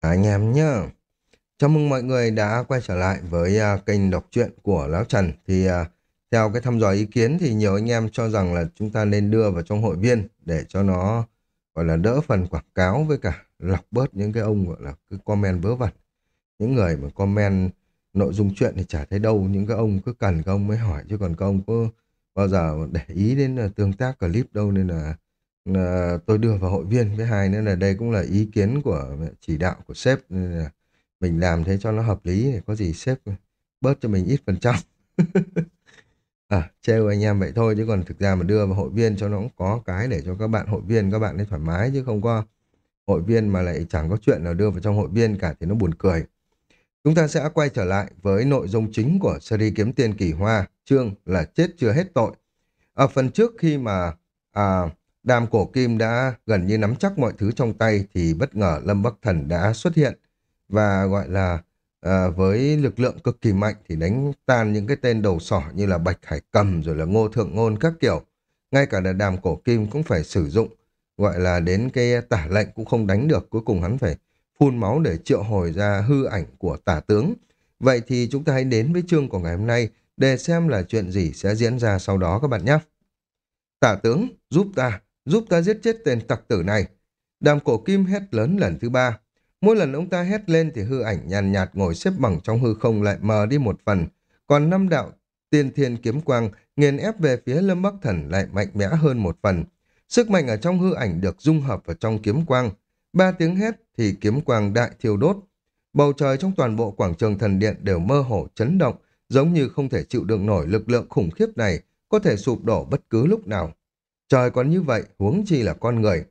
À, anh em nhá. Chào mừng mọi người đã quay trở lại với uh, kênh đọc truyện của Lão Trần. Thì uh, theo cái thăm dò ý kiến thì nhiều anh em cho rằng là chúng ta nên đưa vào trong hội viên để cho nó gọi là đỡ phần quảng cáo với cả lọc bớt những cái ông gọi là cứ comment vớ vẩn. Những người mà comment nội dung chuyện thì chả thấy đâu, những cái ông cứ cần các ông mới hỏi chứ còn các ông có bao giờ để ý đến uh, tương tác clip đâu nên là là tôi đưa vào hội viên. Với hai nữa là đây cũng là ý kiến của chỉ đạo của sếp nên là mình làm thế cho nó hợp lý có gì sếp bớt cho mình ít phần trăm. À trêu anh em vậy thôi chứ còn thực ra mà đưa vào hội viên cho nó cũng có cái để cho các bạn hội viên các bạn ấy thoải mái chứ không có hội viên mà lại chẳng có chuyện nào đưa vào trong hội viên cả thì nó buồn cười. Chúng ta sẽ quay trở lại với nội dung chính của series kiếm tiền kỳ hoa. Chương là chết chưa hết tội. Ở phần trước khi mà à, Đàm cổ kim đã gần như nắm chắc mọi thứ trong tay thì bất ngờ Lâm Bắc Thần đã xuất hiện và gọi là à, với lực lượng cực kỳ mạnh thì đánh tan những cái tên đầu sỏ như là Bạch Hải Cầm rồi là Ngô Thượng Ngôn các kiểu. Ngay cả là đàm cổ kim cũng phải sử dụng gọi là đến cái tả lệnh cũng không đánh được cuối cùng hắn phải phun máu để triệu hồi ra hư ảnh của tả tướng. Vậy thì chúng ta hãy đến với chương của ngày hôm nay để xem là chuyện gì sẽ diễn ra sau đó các bạn nhé. Tả tướng, giúp ta, giúp ta giết chết tên tặc tử này. Đàm cổ kim hét lớn lần thứ ba. Mỗi lần ông ta hét lên thì hư ảnh nhàn nhạt, ngồi xếp bằng trong hư không lại mờ đi một phần. Còn năm đạo tiên thiên kiếm quang nghiền ép về phía lâm bắc thần lại mạnh mẽ hơn một phần. Sức mạnh ở trong hư ảnh được dung hợp vào trong kiếm quang. Ba tiếng hét thì kiếm quang đại thiêu đốt. Bầu trời trong toàn bộ quảng trường thần điện đều mơ hồ chấn động, giống như không thể chịu đựng nổi lực lượng khủng khiếp này, có thể sụp đổ bất cứ lúc nào. Trời còn như vậy, huống chi là con người.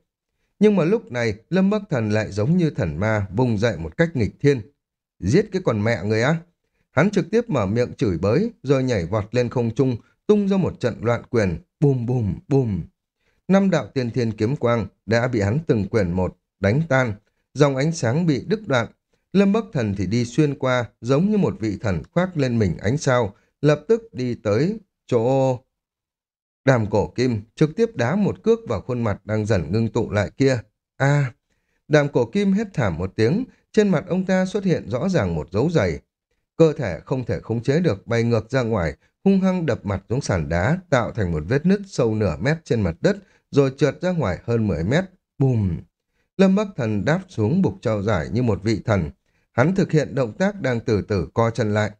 Nhưng mà lúc này, Lâm Bắc Thần lại giống như thần ma, vùng dậy một cách nghịch thiên. Giết cái con mẹ người á! Hắn trực tiếp mở miệng chửi bới, rồi nhảy vọt lên không trung, tung ra một trận loạn quyền, bùm bùm bùm. Năm đạo tiên thiên kiếm quang đã bị hắn từng quyền một, đánh tan. Dòng ánh sáng bị đứt đoạn. Lâm Bắc Thần thì đi xuyên qua, giống như một vị thần khoác lên mình ánh sao, lập tức đi tới chỗ Đàm cổ kim trực tiếp đá một cước vào khuôn mặt đang dần ngưng tụ lại kia. a Đàm cổ kim hét thảm một tiếng, trên mặt ông ta xuất hiện rõ ràng một dấu giày. Cơ thể không thể khống chế được bay ngược ra ngoài, hung hăng đập mặt xuống sàn đá, tạo thành một vết nứt sâu nửa mét trên mặt đất, rồi trượt ra ngoài hơn 10 mét. Bùm! Lâm Bắc Thần đáp xuống bục trao giải như một vị thần. Hắn thực hiện động tác đang từ từ co chân lại.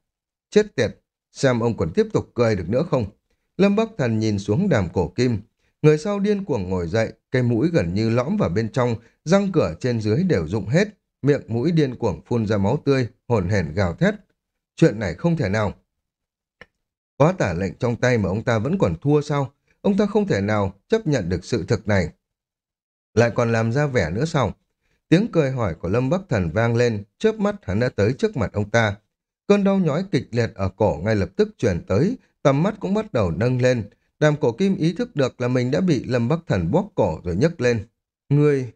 Chết tiệt! Xem ông còn tiếp tục cười được nữa không? Lâm Bắc Thần nhìn xuống đàm cổ kim. Người sau điên cuồng ngồi dậy, cây mũi gần như lõm vào bên trong, răng cửa trên dưới đều rụng hết, miệng mũi điên cuồng phun ra máu tươi, hồn hển gào thét. Chuyện này không thể nào. Có tả lệnh trong tay mà ông ta vẫn còn thua sao? Ông ta không thể nào chấp nhận được sự thực này. Lại còn làm ra vẻ nữa sao? Tiếng cười hỏi của Lâm Bắc Thần vang lên, chớp mắt hắn đã tới trước mặt ông ta. Cơn đau nhói kịch liệt ở cổ ngay lập tức chuyển tới, tầm mắt cũng bắt đầu nâng lên. Đàm cổ kim ý thức được là mình đã bị Lâm Bắc Thần bóp cổ rồi nhấc lên. Người...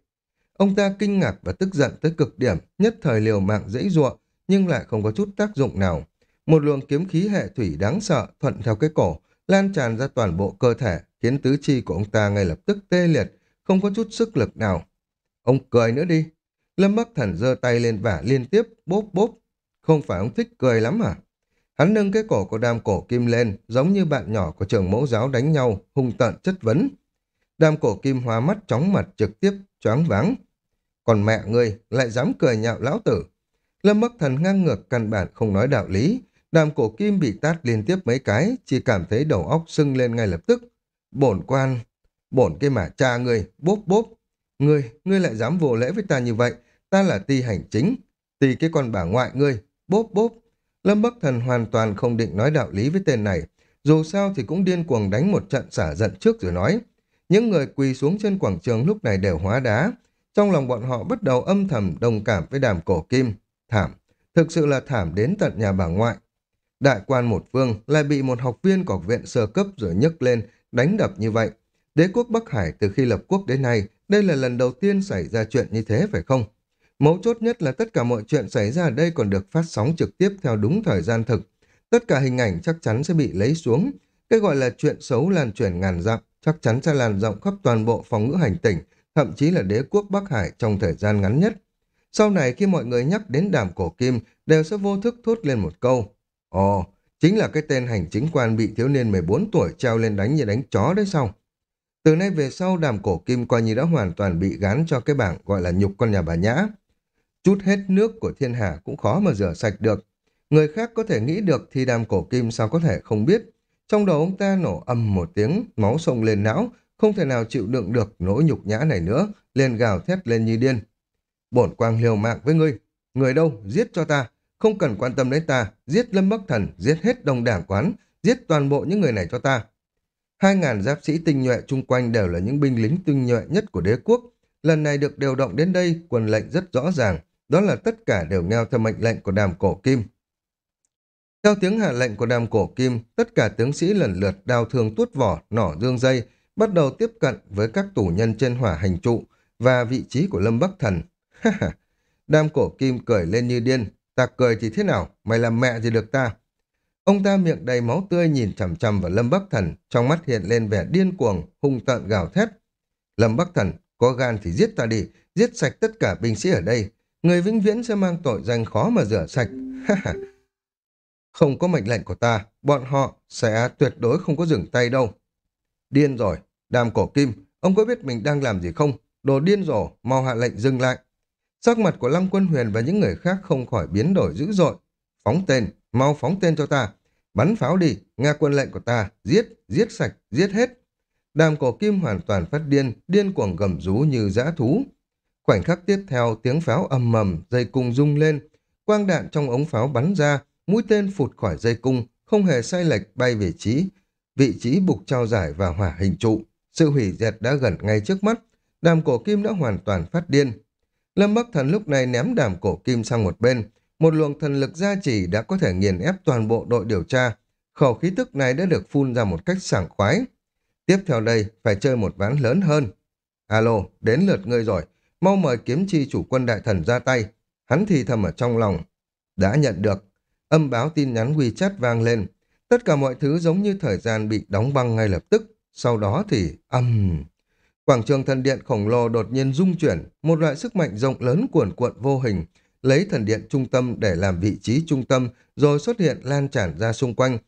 Ông ta kinh ngạc và tức giận tới cực điểm, nhất thời liều mạng dễ ruộng, nhưng lại không có chút tác dụng nào. Một luồng kiếm khí hệ thủy đáng sợ thuận theo cái cổ, lan tràn ra toàn bộ cơ thể, khiến tứ chi của ông ta ngay lập tức tê liệt, không có chút sức lực nào. Ông cười nữa đi. Lâm Bắc Thần giơ tay lên vả liên tiếp, bốp bốp. Không phải ông thích cười lắm à? Hắn nâng cái cổ của đàm cổ kim lên, giống như bạn nhỏ của trường mẫu giáo đánh nhau, hung tợn chất vấn. Đàm cổ kim hóa mắt chóng mặt trực tiếp, choáng váng. Còn mẹ ngươi lại dám cười nhạo lão tử. Lâm Bắc Thần ngang ngược căn bản không nói đạo lý. Đàm cổ kim bị tát liên tiếp mấy cái, chỉ cảm thấy đầu óc sưng lên ngay lập tức. Bổn quan, bổn cái mà cha ngươi, bốp bốp. Ngươi, ngươi lại dám vô lễ với ta như vậy, ta là ti hành chính, ti cái con bà ngoại ngươi, bốp bốp. Lâm Bắc Thần hoàn toàn không định nói đạo lý với tên này, dù sao thì cũng điên cuồng đánh một trận xả giận trước rồi nói. Những người quỳ xuống trên quảng trường lúc này đều hóa đá, trong lòng bọn họ bắt đầu âm thầm đồng cảm với đàm cổ kim. Thảm, thực sự là thảm đến tận nhà bà ngoại. Đại quan một phương lại bị một học viên của viện sơ cấp rồi nhấc lên, đánh đập như vậy. Đế quốc Bắc Hải từ khi lập quốc đến nay, đây là lần đầu tiên xảy ra chuyện như thế phải không? Mấu chốt nhất là tất cả mọi chuyện xảy ra ở đây còn được phát sóng trực tiếp theo đúng thời gian thực. Tất cả hình ảnh chắc chắn sẽ bị lấy xuống. Cái gọi là chuyện xấu lan truyền ngàn dặm chắc chắn sẽ lan rộng khắp toàn bộ phòng ngữ hành tỉnh, thậm chí là đế quốc Bắc Hải trong thời gian ngắn nhất. Sau này khi mọi người nhắc đến đàm cổ kim, đều sẽ vô thức thốt lên một câu. Ồ, chính là cái tên hành chính quan bị thiếu niên 14 tuổi treo lên đánh như đánh chó đấy sao? Từ nay về sau đàm cổ kim coi như đã hoàn toàn bị gán cho cái bảng gọi là nhục con nhà bà nhã. Chút hết nước của thiên hạ cũng khó mà rửa sạch được. Người khác có thể nghĩ được thì đàm cổ kim sao có thể không biết. Trong đầu ông ta nổ âm một tiếng, máu sông lên não, không thể nào chịu đựng được nỗi nhục nhã này nữa, liền gào thét lên như điên. Bổn quang liều mạng với ngươi, người đâu, giết cho ta, không cần quan tâm đến ta, giết Lâm Bắc Thần, giết hết đồng đảng quán, giết toàn bộ những người này cho ta. Hai ngàn giáp sĩ tinh nhuệ chung quanh đều là những binh lính tinh nhuệ nhất của đế quốc. Lần này được điều động đến đây, quân lệnh rất rõ ràng, đó là tất cả đều nghe theo mệnh lệnh của đàm cổ kim. Theo tiếng hạ lệnh của đàm cổ kim, tất cả tướng sĩ lần lượt đào thường tuốt vỏ, nỏ dương dây, bắt đầu tiếp cận với các tù nhân trên hỏa hành trụ và vị trí của Lâm Bắc Thần. đàm cổ kim cười lên như điên, ta cười thì thế nào, mày làm mẹ gì được ta. Ông ta miệng đầy máu tươi nhìn chằm chằm vào Lâm Bắc Thần, trong mắt hiện lên vẻ điên cuồng, hung tợn gào thét. Lâm Bắc Thần, có gan thì giết ta đi, giết sạch tất cả binh sĩ ở đây. Người vĩnh viễn sẽ mang tội danh khó mà rửa sạch. không có mệnh lệnh của ta, bọn họ sẽ tuyệt đối không có dừng tay đâu. Điên rồi, đàm cổ kim, ông có biết mình đang làm gì không? Đồ điên rồ, mau hạ lệnh dừng lại. Sắc mặt của Lăng Quân Huyền và những người khác không khỏi biến đổi dữ dội. Phóng tên, mau phóng tên cho ta. Bắn pháo đi, nghe quân lệnh của ta, giết, giết sạch, giết hết. Đàm cổ kim hoàn toàn phát điên, điên cuồng gầm rú như dã thú. Khoảnh khắc tiếp theo, tiếng pháo ầm mầm, dây cung rung lên. Quang đạn trong ống pháo bắn ra, mũi tên phụt khỏi dây cung, không hề sai lệch bay về trí. Vị trí bục trao giải và hỏa hình trụ. Sự hủy diệt đã gần ngay trước mắt. Đàm cổ kim đã hoàn toàn phát điên. Lâm Bắc Thần lúc này ném đàm cổ kim sang một bên, một luồng thần lực gia trì đã có thể nghiền ép toàn bộ đội điều tra. Khẩu khí tức này đã được phun ra một cách sảng khoái. Tiếp theo đây, phải chơi một ván lớn hơn. Alo, đến lượt ngươi rồi. Mau mời kiếm chi chủ quân đại thần ra tay. Hắn thì thầm ở trong lòng. Đã nhận được. Âm báo tin nhắn WeChat vang lên. Tất cả mọi thứ giống như thời gian bị đóng băng ngay lập tức. Sau đó thì âm... Quảng trường thần điện khổng lồ đột nhiên rung chuyển, một loại sức mạnh rộng lớn cuồn cuộn vô hình, lấy thần điện trung tâm để làm vị trí trung tâm, rồi xuất hiện lan tràn ra xung quanh,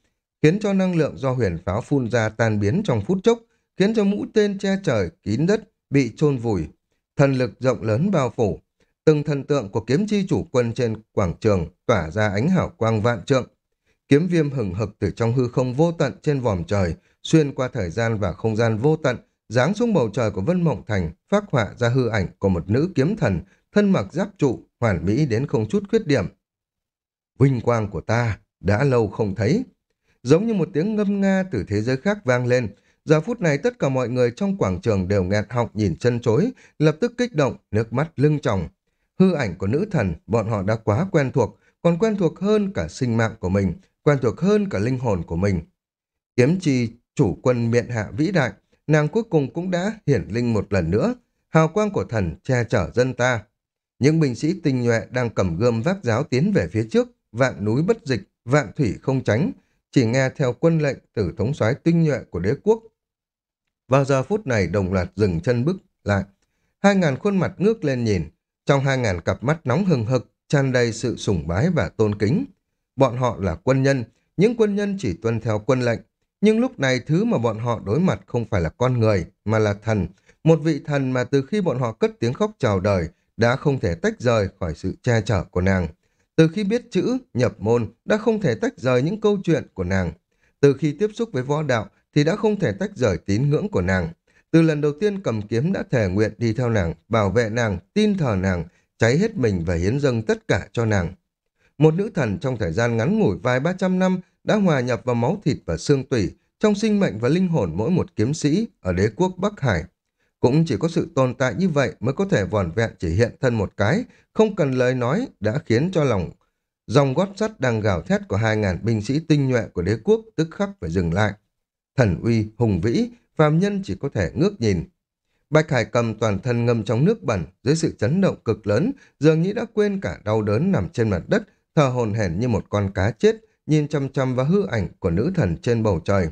khiến cho năng lượng do huyền pháo phun ra tan biến trong phút chốc, khiến cho mũi tên che trời, kín đất, bị chôn vùi. Thần lực rộng lớn bao phủ, từng thần tượng của kiếm chi chủ quân trên quảng trường tỏa ra ánh hảo quang vạn trượng. Kiếm viêm hừng hực từ trong hư không vô tận trên vòm trời, xuyên qua thời gian và không gian vô tận, giáng xuống bầu trời của Vân Mộng Thành, phát họa ra hư ảnh của một nữ kiếm thần, thân mặc giáp trụ, hoàn mỹ đến không chút khuyết điểm. Vinh quang của ta đã lâu không thấy. Giống như một tiếng ngâm nga từ thế giới khác vang lên, giờ phút này tất cả mọi người trong quảng trường đều nghẹt họng nhìn chân chối, lập tức kích động, nước mắt lưng tròng. Hư ảnh của nữ thần, bọn họ đã quá quen thuộc, còn quen thuộc hơn cả sinh mạng của mình, quen thuộc hơn cả linh hồn của mình. Kiếm chi chủ quân miện hạ vĩ đại, nàng cuối cùng cũng đã hiển linh một lần nữa, hào quang của thần che chở dân ta. Những binh sĩ tinh nhuệ đang cầm gươm vác giáo tiến về phía trước, vạn núi bất dịch, vạn thủy không tránh, chỉ nghe theo quân lệnh từ thống soái tinh nhuệ của đế quốc. Vào giờ phút này đồng loạt dừng chân bước lại. Hai ngàn khuôn mặt ngước lên nhìn, trong hai ngàn cặp mắt nóng hừng hực, tràn đầy sự sùng bái và tôn kính. Bọn họ là quân nhân, những quân nhân chỉ tuân theo quân lệnh, nhưng lúc này thứ mà bọn họ đối mặt không phải là con người, mà là thần, một vị thần mà từ khi bọn họ cất tiếng khóc chào đời, đã không thể tách rời khỏi sự che chở của nàng. Từ khi biết chữ, nhập môn, đã không thể tách rời những câu chuyện của nàng. Từ khi tiếp xúc với võ đạo, thì đã không thể tách rời tín ngưỡng của nàng. Từ lần đầu tiên cầm kiếm đã thề nguyện đi theo nàng, bảo vệ nàng, tin thờ nàng, cháy hết mình và hiến dâng tất cả cho nàng. Một nữ thần trong thời gian ngắn ngủi vài ba trăm năm đã hòa nhập vào máu thịt và xương tủy, trong sinh mệnh và linh hồn mỗi một kiếm sĩ ở đế quốc Bắc Hải. Cũng chỉ có sự tồn tại như vậy mới có thể vòn vẹn chỉ hiện thân một cái, không cần lời nói đã khiến cho lòng dòng gót sắt đang gào thét của hai ngàn binh sĩ tinh nhuệ của đế quốc tức khắc phải dừng lại. Thần uy, hùng vĩ, phàm nhân chỉ có thể ngước nhìn. Bạch Hải cầm toàn thân ngâm trong nước bẩn, dưới sự chấn động cực lớn, dường như đã quên cả đau đớn nằm trên mặt đất, thờ hồn hển như một con cá chết, nhìn chăm chăm vào hư ảnh của nữ thần trên bầu trời.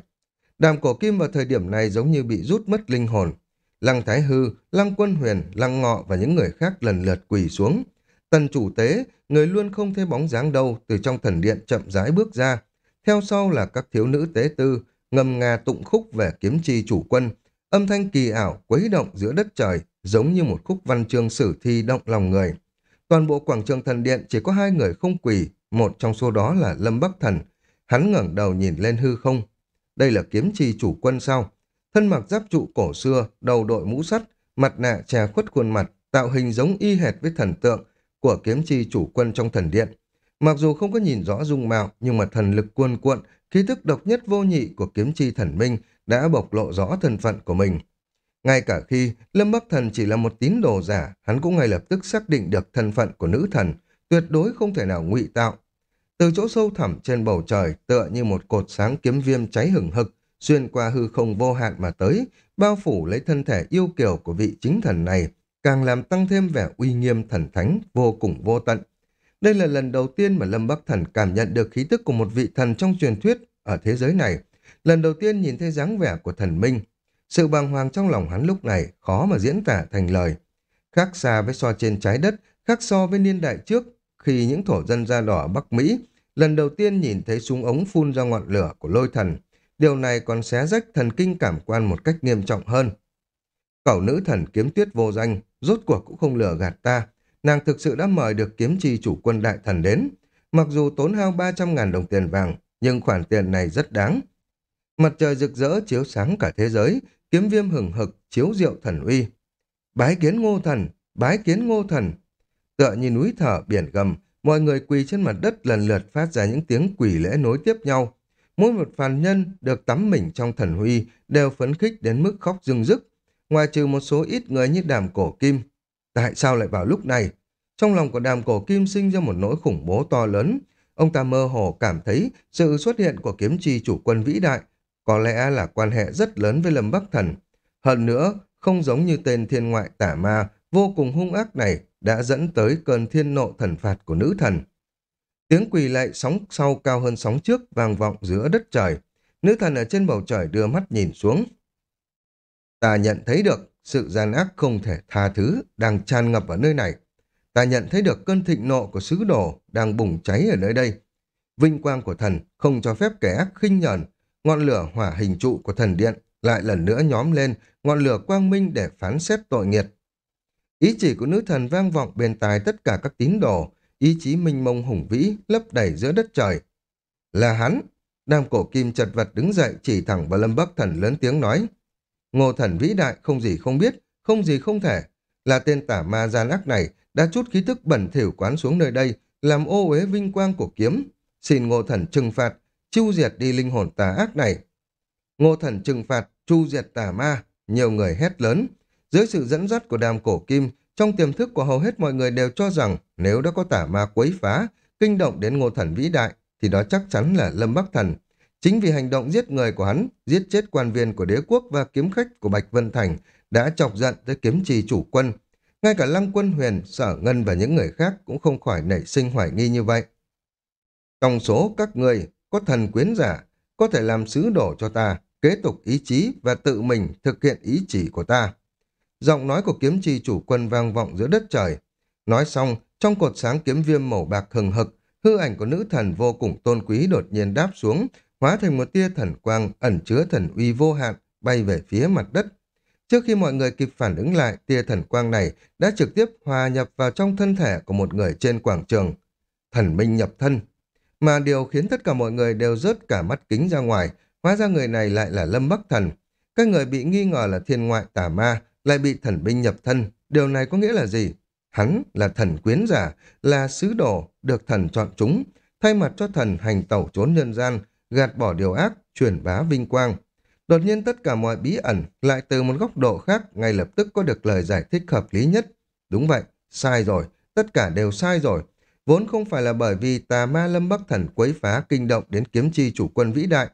Đàm cổ kim vào thời điểm này giống như bị rút mất linh hồn, Lăng Thái Hư, Lăng Quân Huyền, Lăng Ngọ và những người khác lần lượt quỳ xuống. Tần chủ tế, người luôn không thấy bóng dáng đâu, từ trong thần điện chậm rãi bước ra. Theo sau là các thiếu nữ tế tư, ngầm ngà tụng khúc về kiếm chi chủ quân. Âm thanh kỳ ảo, quấy động giữa đất trời, giống như một khúc văn chương sử thi động lòng người. Toàn bộ quảng trường thần điện chỉ có hai người không quỳ, một trong số đó là Lâm Bắc Thần. Hắn ngẩng đầu nhìn lên hư không. Đây là kiếm chi chủ quân sao? Thân mặc giáp trụ cổ xưa, đầu đội mũ sắt, mặt nạ che khuất khuôn mặt, tạo hình giống y hệt với thần tượng của kiếm chi chủ quân trong thần điện. Mặc dù không có nhìn rõ dung mạo, nhưng mà thần lực cuồn cuộn, khí thức độc nhất vô nhị của kiếm chi thần minh đã bộc lộ rõ thân phận của mình. Ngay cả khi Lâm Bắc Thần chỉ là một tín đồ giả, hắn cũng ngay lập tức xác định được thân phận của nữ thần, tuyệt đối không thể nào ngụy tạo. Từ chỗ sâu thẳm trên bầu trời, tựa như một cột sáng kiếm viêm cháy hừng hực, xuyên qua hư không vô hạn mà tới, bao phủ lấy thân thể yêu kiều của vị chính thần này, càng làm tăng thêm vẻ uy nghiêm thần thánh vô cùng vô tận. Đây là lần đầu tiên mà Lâm Bắc Thần cảm nhận được khí tức của một vị thần trong truyền thuyết ở thế giới này. Lần đầu tiên nhìn thấy dáng vẻ của thần minh. Sự bàng hoàng trong lòng hắn lúc này khó mà diễn tả thành lời. Khác xa với so trên trái đất, khác so với niên đại trước, khi những thổ dân da đỏ Bắc Mỹ lần đầu tiên nhìn thấy súng ống phun ra ngọn lửa của lôi thần. Điều này còn xé rách thần kinh cảm quan một cách nghiêm trọng hơn. Cẩu nữ thần kiếm tuyết vô danh, rốt cuộc cũng không lừa gạt ta. Nàng thực sự đã mời được kiếm chi chủ quân đại thần đến. Mặc dù tốn hao 300.000 đồng tiền vàng, nhưng khoản tiền này rất đáng. Mặt trời rực rỡ chiếu sáng cả thế giới, kiếm viêm hừng hực, chiếu diệu thần uy. Bái kiến ngô thần, bái kiến ngô thần. Tựa như núi thở biển gầm, mọi người quỳ trên mặt đất lần lượt phát ra những tiếng quỷ lễ nối tiếp nhau. Mỗi một phàm nhân được tắm mình trong thần huy đều phấn khích đến mức khóc rưng rức, ngoài trừ một số ít người như đàm cổ kim. Tại sao lại vào lúc này? Trong lòng của đàm cổ kim sinh ra một nỗi khủng bố to lớn. Ông ta mơ hồ cảm thấy sự xuất hiện của kiếm chi chủ quân vĩ đại có lẽ là quan hệ rất lớn với Lâm Bắc Thần. Hơn nữa, không giống như tên thiên ngoại tả ma vô cùng hung ác này đã dẫn tới cơn thiên nộ thần phạt của nữ thần. Tiếng quỳ lại sóng sau cao hơn sóng trước vang vọng giữa đất trời. Nữ thần ở trên bầu trời đưa mắt nhìn xuống. Ta nhận thấy được sự gian ác không thể tha thứ đang tràn ngập ở nơi này. Ta nhận thấy được cơn thịnh nộ của sứ đồ đang bùng cháy ở nơi đây. Vinh quang của thần không cho phép kẻ ác khinh nhờn. Ngọn lửa hỏa hình trụ của thần điện lại lần nữa nhóm lên ngọn lửa quang minh để phán xét tội nghiệt. Ý chỉ của nữ thần vang vọng bên tai tất cả các tín đồ, ý chí minh mông hùng vĩ lấp đầy giữa đất trời. Là hắn! Đàm cổ kim chật vật đứng dậy chỉ thẳng vào lâm bắc thần lớn tiếng nói. Ngô thần vĩ đại không gì không biết, không gì không thể. Là tên tả ma gian ác này đã chút khí thức bẩn thỉu quán xuống nơi đây, làm ô uế vinh quang của kiếm. Xin ngô thần trừng phạt, chu diệt đi linh hồn tà ác này. Ngô thần trừng phạt, chu diệt tà ma, nhiều người hét lớn. Dưới sự dẫn dắt của đàm cổ kim, trong tiềm thức của hầu hết mọi người đều cho rằng nếu đã có tả ma quấy phá, kinh động đến ngô thần vĩ đại, thì đó chắc chắn là Lâm Bắc Thần. Chính vì hành động giết người của hắn, giết chết quan viên của đế quốc và kiếm khách của Bạch Vân Thành đã chọc giận tới kiếm trì chủ quân. Ngay cả Lăng Quân Huyền, Sở Ngân và những người khác cũng không khỏi nảy sinh hoài nghi như vậy. Trong số các người có thần quyến giả, có thể làm sứ đổ cho ta, kế tục ý chí và tự mình thực hiện ý chỉ của ta. Giọng nói của kiếm trì chủ quân vang vọng giữa đất trời. Nói xong, trong cột sáng kiếm viêm màu bạc hừng hực, hư ảnh của nữ thần vô cùng tôn quý đột nhiên đáp xuống, hóa thành một tia thần quang ẩn chứa thần uy vô hạn, bay về phía mặt đất. Trước khi mọi người kịp phản ứng lại, tia thần quang này đã trực tiếp hòa nhập vào trong thân thể của một người trên quảng trường. Thần minh nhập thân. Mà điều khiến tất cả mọi người đều rớt cả mắt kính ra ngoài, hóa ra người này lại là Lâm Bắc Thần. Các người bị nghi ngờ là thiên ngoại tà ma, lại bị thần binh nhập thân. Điều này có nghĩa là gì? Hắn là thần quyến giả, là sứ đồ, được thần chọn chúng, thay mặt cho thần hành tẩu trốn nhân gian, gạt bỏ điều ác, truyền bá vinh quang. Đột nhiên tất cả mọi bí ẩn lại từ một góc độ khác ngay lập tức có được lời giải thích hợp lý nhất. Đúng vậy, sai rồi, tất cả đều sai rồi. Vốn không phải là bởi vì tà ma Lâm Bắc Thần quấy phá kinh động đến kiếm chi chủ quân vĩ đại,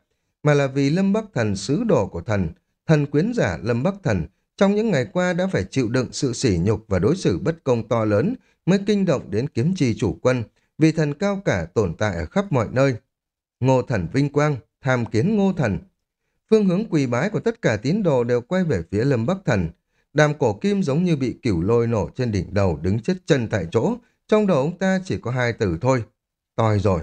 mà là vì Lâm Bắc Thần sứ đồ của thần, thần quyến giả Lâm Bắc Thần trong những ngày qua đã phải chịu đựng sự sỉ nhục và đối xử bất công to lớn mới kinh động đến kiếm chi chủ quân, vì thần cao cả tồn tại ở khắp mọi nơi. Ngô thần vinh quang, tham kiến ngô thần. Phương hướng quỳ bái của tất cả tín đồ đều quay về phía lâm bắc thần. Đàm cổ kim giống như bị cửu lôi nổ trên đỉnh đầu đứng chết chân tại chỗ, Trong đầu ông ta chỉ có hai từ thôi. Tòi rồi.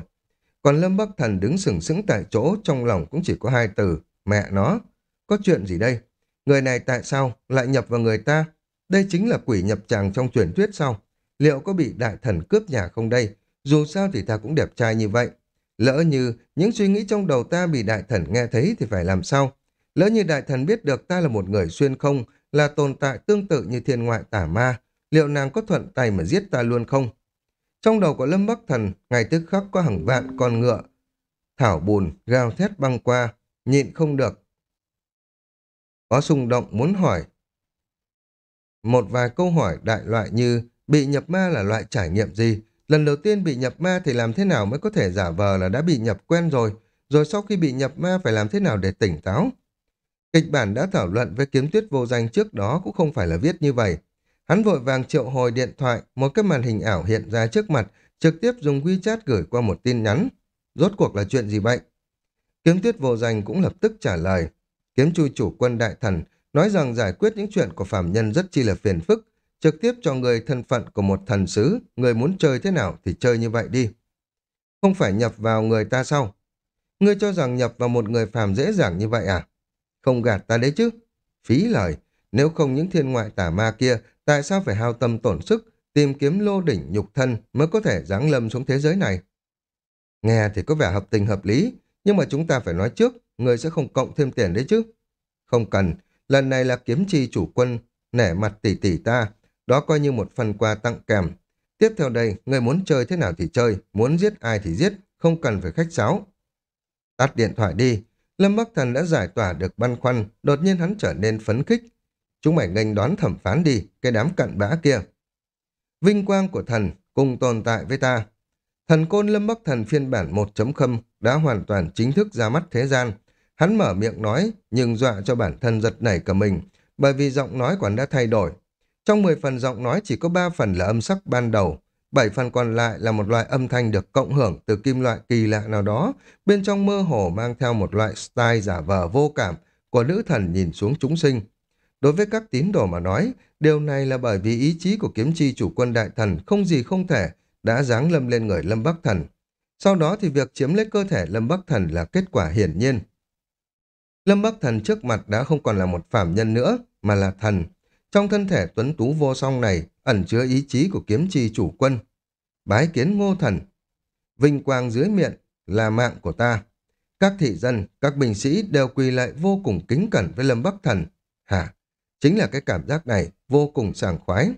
Còn Lâm Bắc Thần đứng sừng sững tại chỗ, trong lòng cũng chỉ có hai từ. Mẹ nó. Có chuyện gì đây? Người này tại sao lại nhập vào người ta? Đây chính là quỷ nhập tràng trong truyền thuyết sao? Liệu có bị đại thần cướp nhà không đây? Dù sao thì ta cũng đẹp trai như vậy. Lỡ như những suy nghĩ trong đầu ta bị đại thần nghe thấy thì phải làm sao? Lỡ như đại thần biết được ta là một người xuyên không, là tồn tại tương tự như thiên ngoại tả ma, liệu nàng có thuận tay mà giết ta luôn không? Trong đầu của Lâm Bắc Thần, ngày tức khắc có hàng vạn con ngựa. Thảo bùn, gào thét băng qua, nhịn không được. Có xung động muốn hỏi. Một vài câu hỏi đại loại như bị nhập ma là loại trải nghiệm gì? Lần đầu tiên bị nhập ma thì làm thế nào mới có thể giả vờ là đã bị nhập quen rồi? Rồi sau khi bị nhập ma phải làm thế nào để tỉnh táo? Kịch bản đã thảo luận với kiếm tuyết vô danh trước đó cũng không phải là viết như vậy. Hắn vội vàng triệu hồi điện thoại, một cái màn hình ảo hiện ra trước mặt, trực tiếp dùng WeChat gửi qua một tin nhắn. Rốt cuộc là chuyện gì vậy? Kiếm tuyết vô danh cũng lập tức trả lời. Kiếm chui chủ quân đại thần nói rằng giải quyết những chuyện của phạm nhân rất chi là phiền phức, trực tiếp cho người thân phận của một thần sứ, người muốn chơi thế nào thì chơi như vậy đi. Không phải nhập vào người ta sao? Ngươi cho rằng nhập vào một người phàm dễ dàng như vậy à? Không gạt ta đấy chứ. Phí lời, nếu không những thiên ngoại tả ma kia, tại sao phải hao tâm tổn sức, tìm kiếm lô đỉnh nhục thân mới có thể giáng lâm xuống thế giới này? Nghe thì có vẻ hợp tình hợp lý, nhưng mà chúng ta phải nói trước, người sẽ không cộng thêm tiền đấy chứ. Không cần, lần này là kiếm chi chủ quân, nể mặt tỷ tỷ ta, đó coi như một phần quà tặng kèm. Tiếp theo đây, người muốn chơi thế nào thì chơi, muốn giết ai thì giết, không cần phải khách sáo. Tắt điện thoại đi, Lâm Bắc Thần đã giải tỏa được băn khoăn, đột nhiên hắn trở nên phấn khích. Chúng mày nghênh đón thẩm phán đi, cái đám cặn bã kia. Vinh quang của thần cùng tồn tại với ta. Thần côn Lâm Bắc Thần phiên bản 1.0 đã hoàn toàn chính thức ra mắt thế gian. Hắn mở miệng nói, nhưng dọa cho bản thân giật nảy cả mình, bởi vì giọng nói của hắn đã thay đổi. Trong 10 phần giọng nói chỉ có 3 phần là âm sắc ban đầu, 7 phần còn lại là một loại âm thanh được cộng hưởng từ kim loại kỳ lạ nào đó, bên trong mơ hồ mang theo một loại style giả vờ vô cảm của nữ thần nhìn xuống chúng sinh. Đối với các tín đồ mà nói, điều này là bởi vì ý chí của kiếm chi chủ quân đại thần không gì không thể đã giáng lâm lên người Lâm Bắc Thần. Sau đó thì việc chiếm lấy cơ thể Lâm Bắc Thần là kết quả hiển nhiên. Lâm Bắc Thần trước mặt đã không còn là một phạm nhân nữa, mà là thần. Trong thân thể tuấn tú vô song này ẩn chứa ý chí của kiếm chi chủ quân. Bái kiến ngô thần. Vinh quang dưới miệng là mạng của ta. Các thị dân, các binh sĩ đều quỳ lại vô cùng kính cẩn với Lâm Bắc Thần. Hả? Chính là cái cảm giác này, vô cùng sảng khoái.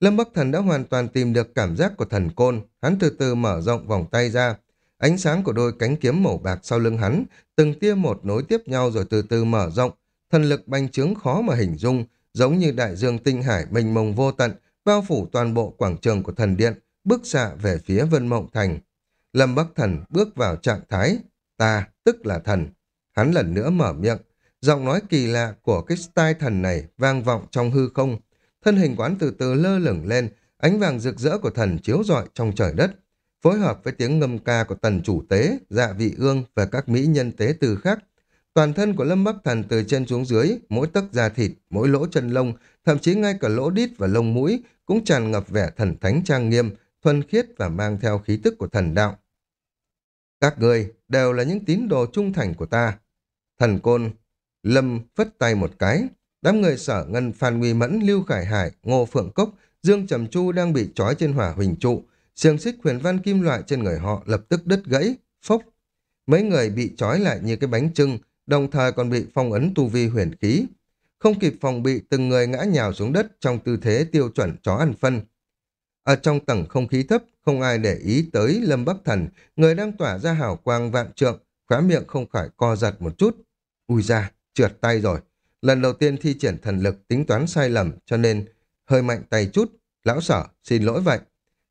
Lâm Bắc Thần đã hoàn toàn tìm được cảm giác của thần côn. Hắn từ từ mở rộng vòng tay ra. Ánh sáng của đôi cánh kiếm màu bạc sau lưng hắn, từng tia một nối tiếp nhau rồi từ từ mở rộng. Thần lực bành trướng khó mà hình dung, giống như đại dương tinh hải mênh mông vô tận, bao phủ toàn bộ quảng trường của thần điện, bước xạ về phía Vân Mộng Thành. Lâm Bắc Thần bước vào trạng thái, ta tức là thần. Hắn lần nữa mở miệng, giọng nói kỳ lạ của cái style thần này vang vọng trong hư không. Thân hình quán từ từ lơ lửng lên, ánh vàng rực rỡ của thần chiếu rọi trong trời đất. Phối hợp với tiếng ngâm ca của tần chủ tế, dạ vị ương và các mỹ nhân tế từ khác, Toàn thân của Lâm Bắc Thần từ trên xuống dưới, mỗi tấc da thịt, mỗi lỗ chân lông, thậm chí ngay cả lỗ đít và lông mũi cũng tràn ngập vẻ thần thánh trang nghiêm, thuần khiết và mang theo khí tức của thần đạo. Các người đều là những tín đồ trung thành của ta. Thần côn, Lâm phất tay một cái, đám người sở ngân Phan Nguy Mẫn, Lưu Khải Hải, Ngô Phượng Cốc, Dương Trầm Chu đang bị trói trên hỏa huỳnh trụ, xiềng xích huyền văn kim loại trên người họ lập tức đứt gãy, phốc. Mấy người bị trói lại như cái bánh trưng, đồng thời còn bị phong ấn tu vi huyền khí. Không kịp phòng bị từng người ngã nhào xuống đất trong tư thế tiêu chuẩn chó ăn phân. Ở trong tầng không khí thấp, không ai để ý tới Lâm Bắc Thần, người đang tỏa ra hào quang vạn trượng, khóa miệng không khỏi co giật một chút. Ui ra, trượt tay rồi. Lần đầu tiên thi triển thần lực tính toán sai lầm cho nên hơi mạnh tay chút. Lão sở, xin lỗi vậy.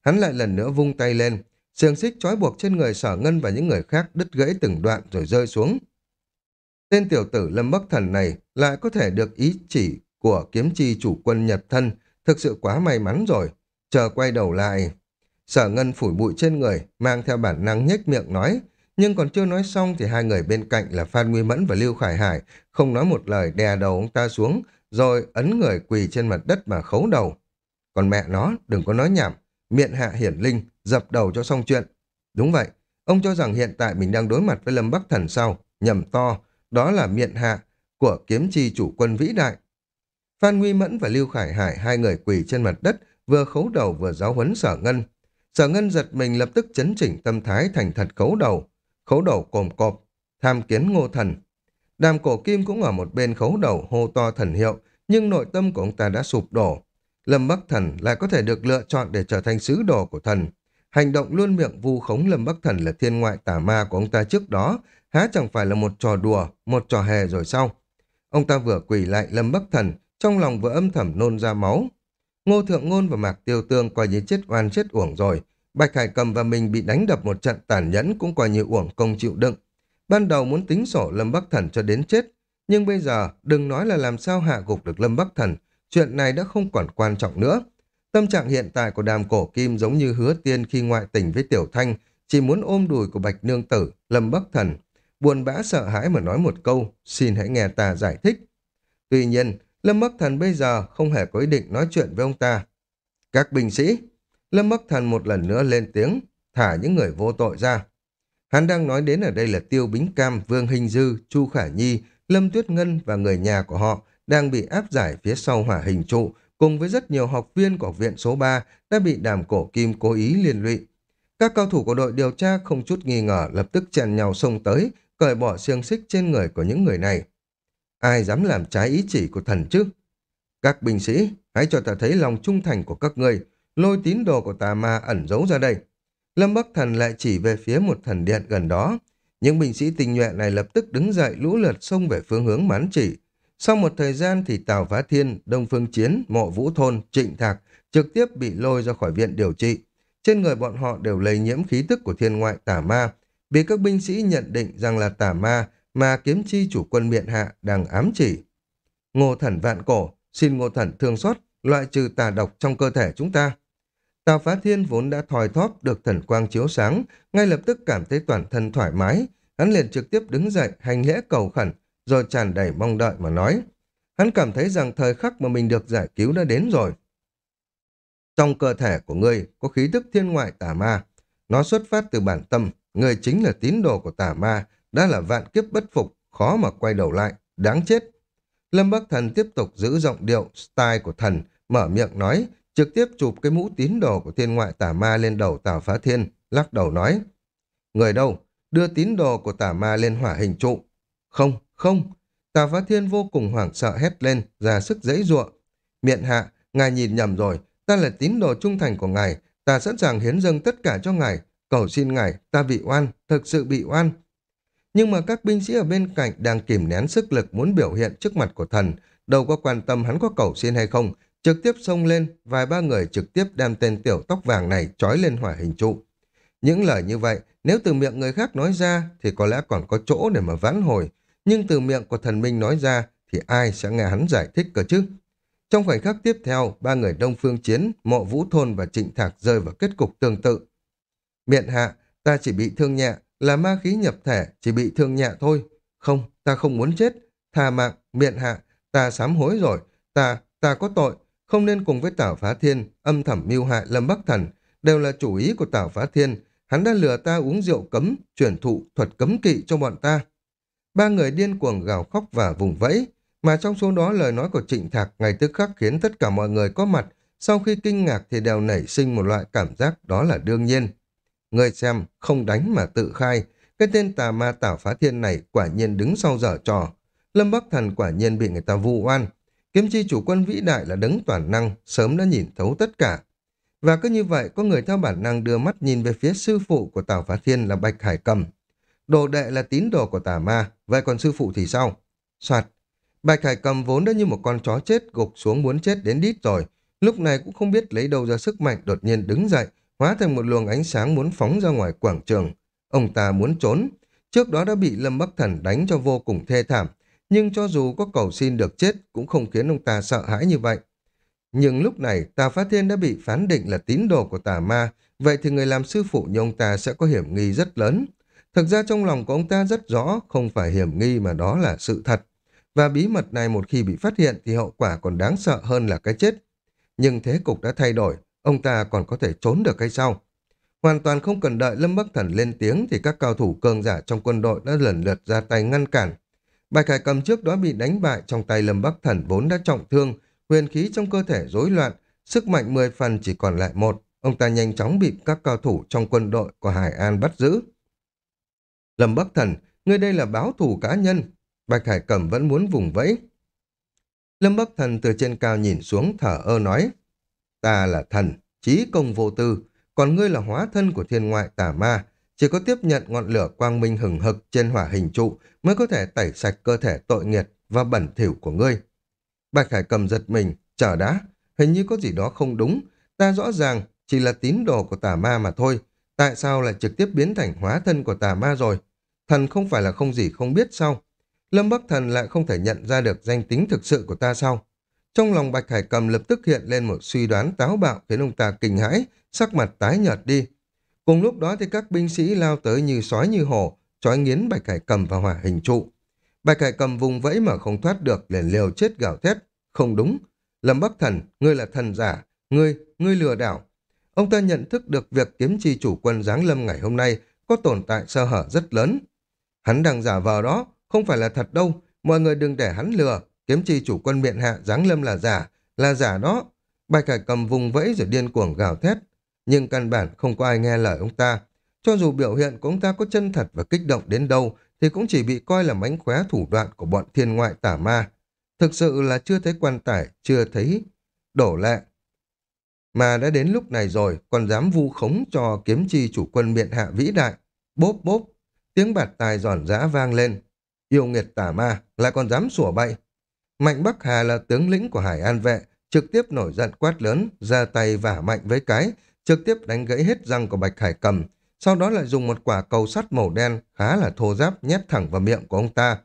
Hắn lại lần nữa vung tay lên, xiềng xích trói buộc trên người sở ngân và những người khác đứt gãy từng đoạn rồi rơi xuống. Tên tiểu tử Lâm Bắc Thần này lại có thể được ý chỉ của kiếm chi chủ quân Nhật Thân, thực sự quá may mắn rồi. Chờ quay đầu lại, sở ngân phủi bụi trên người, mang theo bản năng nhếch miệng nói, nhưng còn chưa nói xong thì hai người bên cạnh là Phan Nguy Mẫn và Lưu Khải Hải không nói một lời đè đầu ông ta xuống, rồi ấn người quỳ trên mặt đất mà khấu đầu. Còn mẹ nó, đừng có nói nhảm, miệng hạ hiển linh, dập đầu cho xong chuyện. Đúng vậy, ông cho rằng hiện tại mình đang đối mặt với Lâm Bắc Thần sao? Nhầm to, đó là miệng hạ của kiếm chi chủ quân vĩ đại. Phan Nguy Mẫn và Lưu Khải Hải hai người quỳ trên mặt đất, vừa khấu đầu vừa giáo huấn sở ngân. Sở ngân giật mình lập tức chấn chỉnh tâm thái thành thật khấu đầu. Khấu đầu cồm cộp, tham kiến ngô thần. Đàm cổ kim cũng ở một bên khấu đầu hô to thần hiệu, nhưng nội tâm của ông ta đã sụp đổ. Lâm Bắc Thần lại có thể được lựa chọn để trở thành sứ đồ của thần. Hành động luôn miệng vu khống Lâm Bắc Thần là thiên ngoại tà ma của ông ta trước đó, há chẳng phải là một trò đùa, một trò hề rồi sao? Ông ta vừa quỳ lại Lâm Bắc Thần, trong lòng vừa âm thầm nôn ra máu. Ngô Thượng Ngôn và Mạc Tiêu Tương coi như chết oan chết uổng rồi. Bạch Hải Cầm và mình bị đánh đập một trận tàn nhẫn cũng coi như uổng công chịu đựng. Ban đầu muốn tính sổ Lâm Bắc Thần cho đến chết, nhưng bây giờ đừng nói là làm sao hạ gục được Lâm Bắc Thần, chuyện này đã không còn quan trọng nữa. Tâm trạng hiện tại của đàm cổ kim giống như hứa tiên khi ngoại tình với Tiểu Thanh, chỉ muốn ôm đùi của Bạch Nương Tử, Lâm Bắc Thần. Buồn bã sợ hãi mà nói một câu, xin hãy nghe ta giải thích. Tuy nhiên, Lâm Bắc Thần bây giờ không hề có ý định nói chuyện với ông ta. Các binh sĩ, Lâm Bắc Thần một lần nữa lên tiếng, thả những người vô tội ra. Hắn đang nói đến ở đây là Tiêu Bính Cam, Vương Hình Dư, Chu Khả Nhi, Lâm Tuyết Ngân và người nhà của họ đang bị áp giải phía sau hỏa hình trụ, cùng với rất nhiều học viên của viện số 3 đã bị đàm cổ kim cố ý liên lụy. Các cao thủ của đội điều tra không chút nghi ngờ lập tức chèn nhau xông tới, cởi bỏ xiềng xích trên người của những người này. Ai dám làm trái ý chỉ của thần chứ? Các binh sĩ, hãy cho ta thấy lòng trung thành của các ngươi, lôi tín đồ của tà ma ẩn giấu ra đây. Lâm Bắc Thần lại chỉ về phía một thần điện gần đó. Những binh sĩ tình nhuệ này lập tức đứng dậy lũ lượt xông về phương hướng mán chỉ. Sau một thời gian thì Tào Phá Thiên, Đông Phương Chiến, Mộ Vũ Thôn, Trịnh Thạc trực tiếp bị lôi ra khỏi viện điều trị. Trên người bọn họ đều lây nhiễm khí tức của thiên ngoại tà ma, vì các binh sĩ nhận định rằng là tà ma mà kiếm chi chủ quân miện hạ đang ám chỉ. Ngô thần vạn cổ, xin ngô thần thương xót, loại trừ tà độc trong cơ thể chúng ta. Tào Phá Thiên vốn đã thòi thóp được thần quang chiếu sáng, ngay lập tức cảm thấy toàn thân thoải mái. Hắn liền trực tiếp đứng dậy, hành lễ cầu khẩn, rồi tràn đầy mong đợi mà nói. Hắn cảm thấy rằng thời khắc mà mình được giải cứu đã đến rồi. Trong cơ thể của ngươi có khí tức thiên ngoại tà ma. Nó xuất phát từ bản tâm, người chính là tín đồ của tà ma, đã là vạn kiếp bất phục, khó mà quay đầu lại, đáng chết. Lâm Bắc Thần tiếp tục giữ giọng điệu, style của thần, mở miệng nói, trực tiếp chụp cái mũ tín đồ của thiên ngoại tà ma lên đầu Tào Phá Thiên, lắc đầu nói. Người đâu? Đưa tín đồ của tà ma lên hỏa hình trụ. Không, không. Tào Phá Thiên vô cùng hoảng sợ hét lên, ra sức dãy ruộng. Miện hạ, ngài nhìn nhầm rồi, ta là tín đồ trung thành của ngài, ta sẵn sàng hiến dâng tất cả cho ngài, cầu xin ngài, ta bị oan, thực sự bị oan. Nhưng mà các binh sĩ ở bên cạnh đang kìm nén sức lực muốn biểu hiện trước mặt của thần, đâu có quan tâm hắn có cầu xin hay không, trực tiếp xông lên, vài ba người trực tiếp đem tên tiểu tóc vàng này trói lên hỏa hình trụ. Những lời như vậy, nếu từ miệng người khác nói ra thì có lẽ còn có chỗ để mà vãn hồi, nhưng từ miệng của thần minh nói ra thì ai sẽ nghe hắn giải thích cơ chứ? Trong khoảnh khắc tiếp theo, ba người Đông Phương Chiến, Mộ Vũ Thôn và Trịnh Thạc rơi vào kết cục tương tự. Miện hạ, ta chỉ bị thương nhẹ, là ma khí nhập thể, chỉ bị thương nhẹ thôi. Không, ta không muốn chết. Thà mạng, miện hạ, ta sám hối rồi. Ta, ta có tội, không nên cùng với Tảo Phá Thiên, âm thầm mưu hại Lâm Bắc Thần, đều là chủ ý của Tảo Phá Thiên. Hắn đã lừa ta uống rượu cấm, chuyển thụ thuật cấm kỵ cho bọn ta. Ba người điên cuồng gào khóc và vùng vẫy, mà trong số đó lời nói của Trịnh Thạc ngày tức khắc khiến tất cả mọi người có mặt, sau khi kinh ngạc thì đều nảy sinh một loại cảm giác đó là đương nhiên. Người xem, không đánh mà tự khai, cái tên tà ma tảo phá thiên này quả nhiên đứng sau dở trò. Lâm Bắc Thần quả nhiên bị người ta vu oan. Kiếm chi chủ quân vĩ đại là đấng toàn năng, sớm đã nhìn thấu tất cả. Và cứ như vậy, có người theo bản năng đưa mắt nhìn về phía sư phụ của Tào Phá Thiên là Bạch Hải Cầm. Đồ đệ là tín đồ của tà ma, vậy còn sư phụ thì sao? Soạt, Bạch Hải Cầm vốn đã như một con chó chết gục xuống muốn chết đến đít rồi, lúc này cũng không biết lấy đâu ra sức mạnh đột nhiên đứng dậy, hóa thành một luồng ánh sáng muốn phóng ra ngoài quảng trường. Ông ta muốn trốn, trước đó đã bị Lâm Bắc Thần đánh cho vô cùng thê thảm, nhưng cho dù có cầu xin được chết cũng không khiến ông ta sợ hãi như vậy. Nhưng lúc này Tà Phá Thiên đã bị phán định là tín đồ của tà ma, vậy thì người làm sư phụ như ông ta sẽ có hiểm nghi rất lớn. Thực ra trong lòng của ông ta rất rõ, không phải hiểm nghi mà đó là sự thật. Và bí mật này một khi bị phát hiện thì hậu quả còn đáng sợ hơn là cái chết. Nhưng thế cục đã thay đổi, ông ta còn có thể trốn được hay sao? Hoàn toàn không cần đợi Lâm Bắc Thần lên tiếng thì các cao thủ cường giả trong quân đội đã lần lượt ra tay ngăn cản. Bạch Hải cầm trước đó bị đánh bại trong tay Lâm Bắc Thần vốn đã trọng thương, huyền khí trong cơ thể rối loạn, sức mạnh 10 phần chỉ còn lại một. Ông ta nhanh chóng bị các cao thủ trong quân đội của Hải An bắt giữ. Lâm Bắc Thần, ngươi đây là báo thù cá nhân. Bạch Hải Cầm vẫn muốn vùng vẫy. Lâm Bắc Thần từ trên cao nhìn xuống thở ơ nói. Ta là thần, trí công vô tư, còn ngươi là hóa thân của thiên ngoại tà ma. Chỉ có tiếp nhận ngọn lửa quang minh hừng hực trên hỏa hình trụ mới có thể tẩy sạch cơ thể tội nghiệt và bẩn thỉu của ngươi. Bạch Hải Cầm giật mình, chờ đã, hình như có gì đó không đúng. Ta rõ ràng chỉ là tín đồ của tà ma mà thôi. Tại sao lại trực tiếp biến thành hóa thân của tà ma rồi? Thần không phải là không gì không biết sao? Lâm Bắc Thần lại không thể nhận ra được danh tính thực sự của ta sao? Trong lòng Bạch Hải Cầm lập tức hiện lên một suy đoán táo bạo khiến ông ta kinh hãi, sắc mặt tái nhợt đi. Cùng lúc đó thì các binh sĩ lao tới như sói như hổ, trói nghiến Bạch Hải Cầm vào hỏa hình trụ. Bạch Hải Cầm vùng vẫy mà không thoát được liền liều chết gào thét. Không đúng. Lâm Bắc Thần, ngươi là thần giả. Ngươi, ngươi lừa đảo. Ông ta nhận thức được việc kiếm chi chủ quân Giáng Lâm ngày hôm nay có tồn tại sơ hở rất lớn. Hắn đang giả vờ đó, không phải là thật đâu. Mọi người đừng để hắn lừa. Kiếm chi chủ quân miệng hạ Giáng Lâm là giả, là giả đó. Bạch Hải cầm vùng vẫy rồi điên cuồng gào thét. Nhưng căn bản không có ai nghe lời ông ta. Cho dù biểu hiện của ông ta có chân thật và kích động đến đâu, thì cũng chỉ bị coi là mánh khóe thủ đoạn của bọn thiên ngoại tả ma. Thực sự là chưa thấy quan tải, chưa thấy đổ lệ. Mà đã đến lúc này rồi, còn dám vu khống cho kiếm chi chủ quân miệng hạ vĩ đại. Bốp bốp, tiếng bạt tài giòn giã vang lên. Yêu nghiệt tả ma, lại còn dám sủa bay. Mạnh Bắc Hà là tướng lĩnh của Hải An Vệ, trực tiếp nổi giận quát lớn, ra tay vả mạnh với cái, trực tiếp đánh gãy hết răng của Bạch Hải cầm, sau đó lại dùng một quả cầu sắt màu đen khá là thô giáp nhét thẳng vào miệng của ông ta.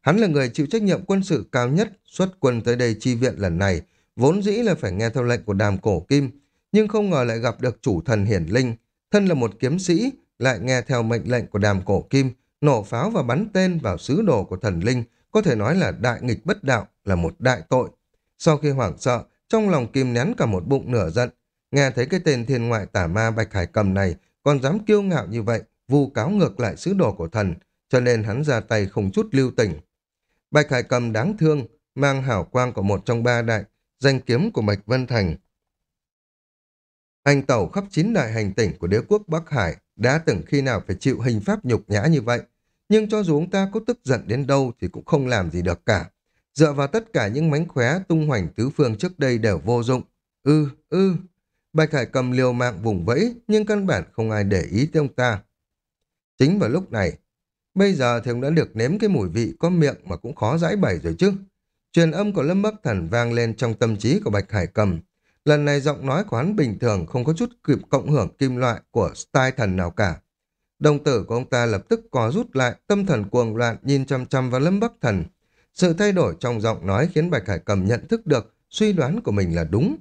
Hắn là người chịu trách nhiệm quân sự cao nhất xuất quân tới đây chi viện lần này, vốn dĩ là phải nghe theo lệnh của đàm cổ kim, nhưng không ngờ lại gặp được chủ thần hiển linh, thân là một kiếm sĩ, lại nghe theo mệnh lệnh của đàm cổ kim, nổ pháo và bắn tên vào sứ đồ của thần linh, có thể nói là đại nghịch bất đạo, là một đại tội. Sau khi hoảng sợ, trong lòng kim nén cả một bụng nửa giận, nghe thấy cái tên thiên ngoại tả ma Bạch Hải Cầm này còn dám kiêu ngạo như vậy, vu cáo ngược lại sứ đồ của thần, cho nên hắn ra tay không chút lưu tình. Bạch Hải Cầm đáng thương, mang hảo quang của một trong ba đại, danh kiếm của Bạch Vân Thành. Hành tẩu khắp chín đại hành tỉnh của đế quốc Bắc Hải đã từng khi nào phải chịu hình pháp nhục nhã như vậy. Nhưng cho dù ông ta có tức giận đến đâu thì cũng không làm gì được cả. Dựa vào tất cả những mánh khóe tung hoành tứ phương trước đây đều vô dụng. Ư, ư. Bạch Hải cầm liều mạng vùng vẫy nhưng căn bản không ai để ý tới ông ta. Chính vào lúc này, bây giờ thì ông đã được nếm cái mùi vị có miệng mà cũng khó giải bày rồi chứ. Truyền âm của Lâm Bắc Thần vang lên trong tâm trí của Bạch Hải cầm. Lần này giọng nói của hắn bình thường không có chút kịp cộng hưởng kim loại của style thần nào cả. Đồng tử của ông ta lập tức có rút lại, tâm thần cuồng loạn nhìn chăm chăm vào Lâm Bắc Thần. Sự thay đổi trong giọng nói khiến Bạch Hải Cầm nhận thức được suy đoán của mình là đúng.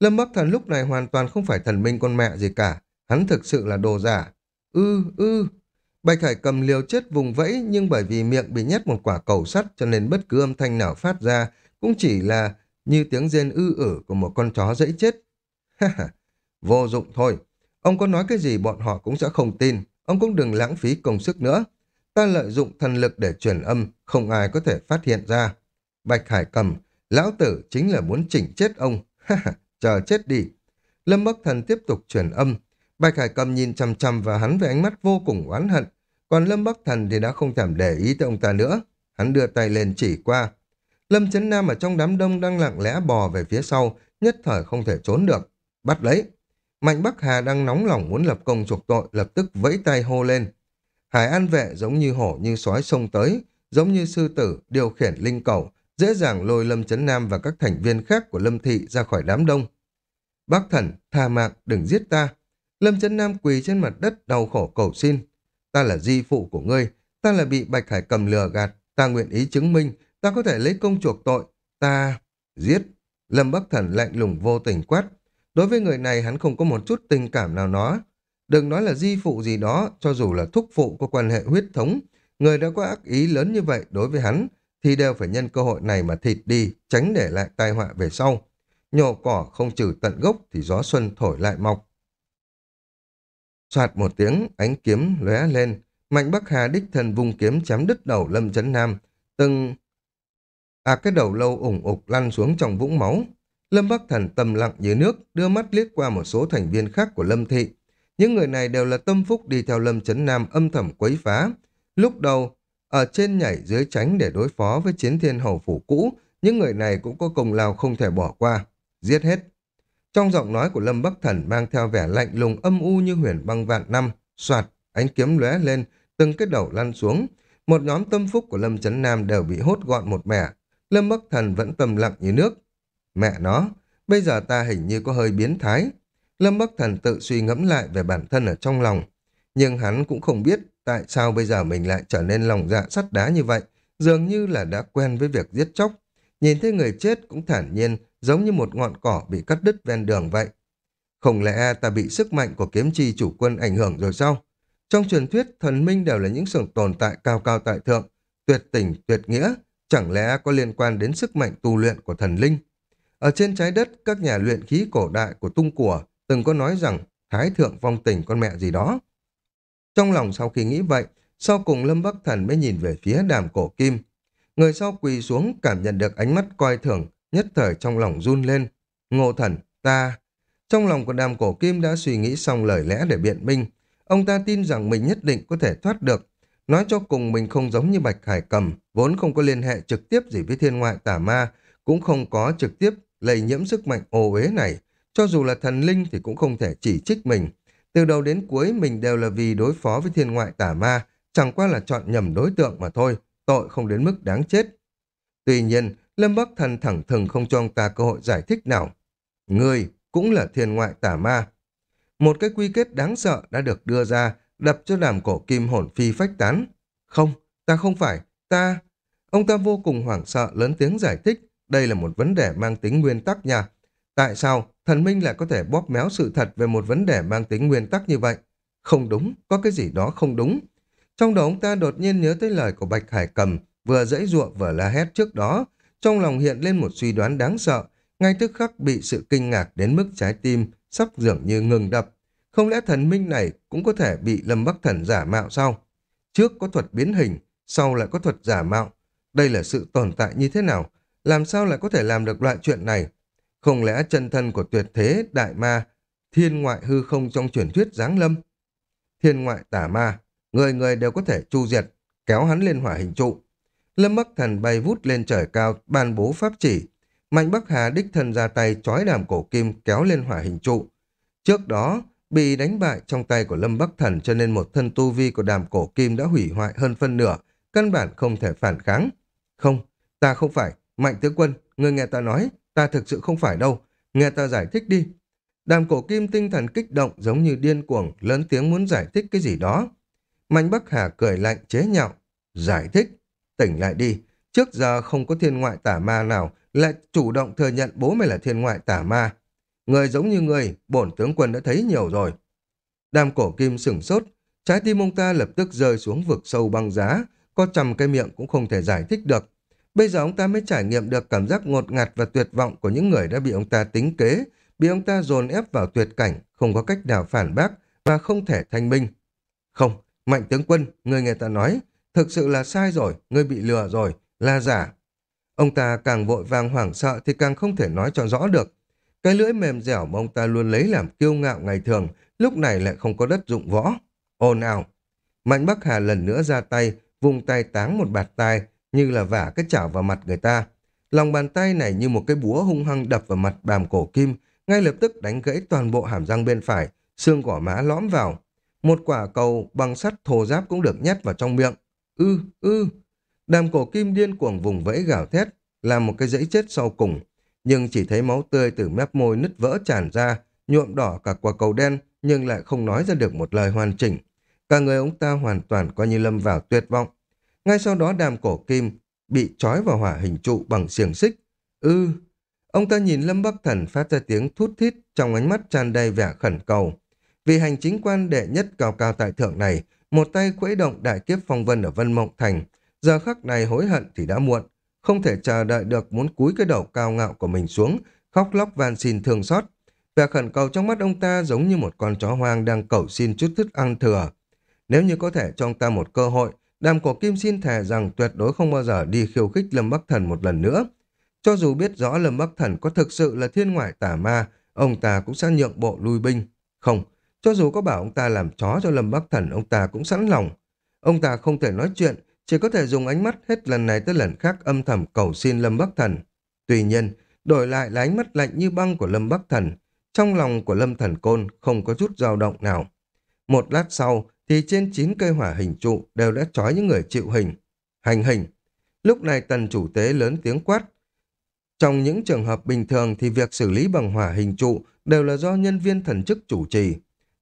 Lâm Bắc Thần lúc này hoàn toàn không phải thần minh con mẹ gì cả. Hắn thực sự là đồ giả. Ư, ư. Bạch Hải Cầm liều chết vùng vẫy nhưng bởi vì miệng bị nhét một quả cầu sắt cho nên bất cứ âm thanh nào phát ra cũng chỉ là như tiếng rên ư ử của một con chó dẫy chết. Vô dụng thôi. Ông có nói cái gì bọn họ cũng sẽ không tin. Ông cũng đừng lãng phí công sức nữa. Ta lợi dụng thần lực để truyền âm, không ai có thể phát hiện ra. Bạch Hải cầm, lão tử chính là muốn chỉnh chết ông. Chờ chết đi. Lâm Bắc Thần tiếp tục truyền âm. Bạch Hải cầm nhìn chăm chăm vào hắn với ánh mắt vô cùng oán hận. Còn Lâm Bắc Thần thì đã không thèm để ý tới ông ta nữa. Hắn đưa tay lên chỉ qua. Lâm Chấn Nam ở trong đám đông đang lặng lẽ bò về phía sau, nhất thời không thể trốn được. Bắt lấy. Mạnh Bắc Hà đang nóng lòng muốn lập công chuộc tội, lập tức vẫy tay hô lên. Hải An vệ giống như hổ như sói sông tới, giống như sư tử điều khiển linh cầu, dễ dàng lôi Lâm Chấn Nam và các thành viên khác của Lâm Thị ra khỏi đám đông. Bác thần, tha mạng, đừng giết ta. Lâm Chấn Nam quỳ trên mặt đất đau khổ cầu xin. Ta là di phụ của ngươi, ta là bị Bạch Hải cầm lừa gạt, ta nguyện ý chứng minh, ta có thể lấy công chuộc tội, ta... Giết! Lâm Bắc Thần lạnh lùng vô tình quát. Đối với người này hắn không có một chút tình cảm nào nó. Đừng nói là di phụ gì đó, cho dù là thúc phụ có quan hệ huyết thống, người đã có ác ý lớn như vậy đối với hắn, thì đều phải nhân cơ hội này mà thịt đi, tránh để lại tai họa về sau. nhổ cỏ không trừ tận gốc thì gió xuân thổi lại mọc. Soạt một tiếng, ánh kiếm lóe lên, Mạnh Bắc Hà đích thần vùng kiếm chém đứt đầu Lâm Chấn Nam, từng... À cái đầu lâu ủng ục lăn xuống trong vũng máu. Lâm Bắc Thần tầm lặng như nước, đưa mắt liếc qua một số thành viên khác của Lâm Thị. Những người này đều là tâm phúc đi theo Lâm Chấn Nam âm thầm quấy phá. Lúc đầu, ở trên nhảy dưới tránh để đối phó với chiến thiên hầu phủ cũ, những người này cũng có công lao không thể bỏ qua. Giết hết. Trong giọng nói của Lâm Bắc Thần mang theo vẻ lạnh lùng âm u như huyền băng vạn năm, soạt, ánh kiếm lóe lên, từng cái đầu lăn xuống. Một nhóm tâm phúc của Lâm Chấn Nam đều bị hốt gọn một mẻ. Lâm Bắc Thần vẫn tầm lặng như nước. Mẹ nó, bây giờ ta hình như có hơi biến thái. Lâm Bắc Thần tự suy ngẫm lại về bản thân ở trong lòng. Nhưng hắn cũng không biết tại sao bây giờ mình lại trở nên lòng dạ sắt đá như vậy. Dường như là đã quen với việc giết chóc. Nhìn thấy người chết cũng thản nhiên, giống như một ngọn cỏ bị cắt đứt ven đường vậy. Không lẽ ta bị sức mạnh của kiếm chi chủ quân ảnh hưởng rồi sao? Trong truyền thuyết, thần minh đều là những sự tồn tại cao cao tại thượng, tuyệt tình, tuyệt nghĩa, chẳng lẽ có liên quan đến sức mạnh tu luyện của thần linh? Ở trên trái đất, các nhà luyện khí cổ đại của tung của từng có nói rằng Thái thượng phong tình con mẹ gì đó. Trong lòng sau khi nghĩ vậy, sau cùng Lâm Bắc Thần mới nhìn về phía đàm cổ kim. Người sau quỳ xuống cảm nhận được ánh mắt coi thường, nhất thời trong lòng run lên. Ngô thần, ta... Trong lòng của đàm cổ kim đã suy nghĩ xong lời lẽ để biện minh, Ông ta tin rằng mình nhất định có thể thoát được. Nói cho cùng mình không giống như Bạch Hải Cầm, vốn không có liên hệ trực tiếp gì với thiên ngoại tả ma, cũng không có trực tiếp lây nhiễm sức mạnh ô uế này. Cho dù là thần linh thì cũng không thể chỉ trích mình. Từ đầu đến cuối mình đều là vì đối phó với thiên ngoại tả ma, chẳng qua là chọn nhầm đối tượng mà thôi, tội không đến mức đáng chết. Tuy nhiên, Lâm Bắc Thần thẳng thừng không cho ông ta cơ hội giải thích nào. Người cũng là thiên ngoại tả ma, một cái quy kết đáng sợ đã được đưa ra, đập cho đàm cổ kim hồn phi phách tán. Không, ta không phải, ta... Ông ta vô cùng hoảng sợ, lớn tiếng giải thích. Đây là một vấn đề mang tính nguyên tắc nha. Tại sao thần minh lại có thể bóp méo sự thật về một vấn đề mang tính nguyên tắc như vậy? Không đúng, có cái gì đó không đúng. Trong đầu ông ta đột nhiên nhớ tới lời của Bạch Hải Cầm, vừa dãy ruộng vừa la hét trước đó. Trong lòng hiện lên một suy đoán đáng sợ, ngay tức khắc bị sự kinh ngạc đến mức trái tim sắp dường như ngừng đập. Không lẽ thần minh này cũng có thể bị Lâm Bắc Thần giả mạo sao? Trước có thuật biến hình, sau lại có thuật giả mạo. Đây là sự tồn tại như thế nào? Làm sao lại có thể làm được loại chuyện này? Không lẽ chân thân của tuyệt thế, đại ma, thiên ngoại hư không trong truyền thuyết giáng lâm? Thiên ngoại tả ma, người người đều có thể chu diệt, kéo hắn lên hỏa hình trụ. Lâm Bắc Thần bay vút lên trời cao, ban bố pháp chỉ, Mạnh Bắc Hà đích thân ra tay chói đàm cổ kim kéo lên hỏa hình trụ. Trước đó, bị đánh bại trong tay của Lâm Bắc Thần cho nên một thân tu vi của đàm cổ kim đã hủy hoại hơn phân nửa, căn bản không thể phản kháng. Không, ta không phải, Mạnh Tướng Quân, ngươi nghe ta nói, ta thực sự không phải đâu, nghe ta giải thích đi. Đàm cổ kim tinh thần kích động giống như điên cuồng, lớn tiếng muốn giải thích cái gì đó. Mạnh Bắc Hà cười lạnh chế nhạo, giải thích, tỉnh lại đi, trước giờ không có thiên ngoại tả ma nào lại chủ động thừa nhận bố mày là thiên ngoại tả ma. Người giống như người, bổn tướng quân đã thấy nhiều rồi. Đàm cổ kim sửng sốt, trái tim ông ta lập tức rơi xuống vực sâu băng giá, có trầm cái miệng cũng không thể giải thích được. Bây giờ ông ta mới trải nghiệm được cảm giác ngột ngạt và tuyệt vọng của những người đã bị ông ta tính kế, bị ông ta dồn ép vào tuyệt cảnh, không có cách nào phản bác và không thể thanh minh. Không, mạnh tướng quân, người nghe ta nói, thực sự là sai rồi, ngươi bị lừa rồi, là giả, Ông ta càng vội vàng hoảng sợ thì càng không thể nói cho rõ được. Cái lưỡi mềm dẻo mà ông ta luôn lấy làm kiêu ngạo ngày thường, lúc này lại không có đất dụng võ. Ồn ào! Mạnh Bắc Hà lần nữa ra tay, vùng tay táng một bạt tai, như là vả cái chảo vào mặt người ta. Lòng bàn tay này như một cái búa hung hăng đập vào mặt bàm cổ kim, ngay lập tức đánh gãy toàn bộ hàm răng bên phải, xương gỏ má lõm vào. Một quả cầu bằng sắt thô giáp cũng được nhét vào trong miệng. Ư, ư, Đàm cổ kim điên cuồng vùng vẫy gào thét, làm một cái dãy chết sau cùng. Nhưng chỉ thấy máu tươi từ mép môi nứt vỡ tràn ra, nhuộm đỏ cả quả cầu đen, nhưng lại không nói ra được một lời hoàn chỉnh. Cả người ông ta hoàn toàn coi như lâm vào tuyệt vọng. Ngay sau đó đàm cổ kim bị trói vào hỏa hình trụ bằng xiềng xích. Ư! ông ta nhìn Lâm Bắc Thần phát ra tiếng thút thít trong ánh mắt tràn đầy vẻ khẩn cầu. Vì hành chính quan đệ nhất cao cao tại thượng này, một tay khuấy động đại kiếp phong vân ở Vân Mộng Thành, Giờ khắc này hối hận thì đã muộn, không thể chờ đợi được muốn cúi cái đầu cao ngạo của mình xuống, khóc lóc van xin thương xót. Vẻ khẩn cầu trong mắt ông ta giống như một con chó hoang đang cầu xin chút thức ăn thừa. Nếu như có thể cho ông ta một cơ hội, đàm cổ kim xin thề rằng tuyệt đối không bao giờ đi khiêu khích Lâm Bắc Thần một lần nữa. Cho dù biết rõ Lâm Bắc Thần có thực sự là thiên ngoại tả ma, ông ta cũng sẽ nhượng bộ lui binh. Không, cho dù có bảo ông ta làm chó cho Lâm Bắc Thần, ông ta cũng sẵn lòng. Ông ta không thể nói chuyện, chỉ có thể dùng ánh mắt hết lần này tới lần khác âm thầm cầu xin Lâm Bắc Thần. Tuy nhiên, đổi lại là ánh mắt lạnh như băng của Lâm Bắc Thần. Trong lòng của Lâm Thần Côn không có chút dao động nào. Một lát sau, thì trên chín cây hỏa hình trụ đều đã trói những người chịu hình. Hành hình. Lúc này tần chủ tế lớn tiếng quát. Trong những trường hợp bình thường thì việc xử lý bằng hỏa hình trụ đều là do nhân viên thần chức chủ trì.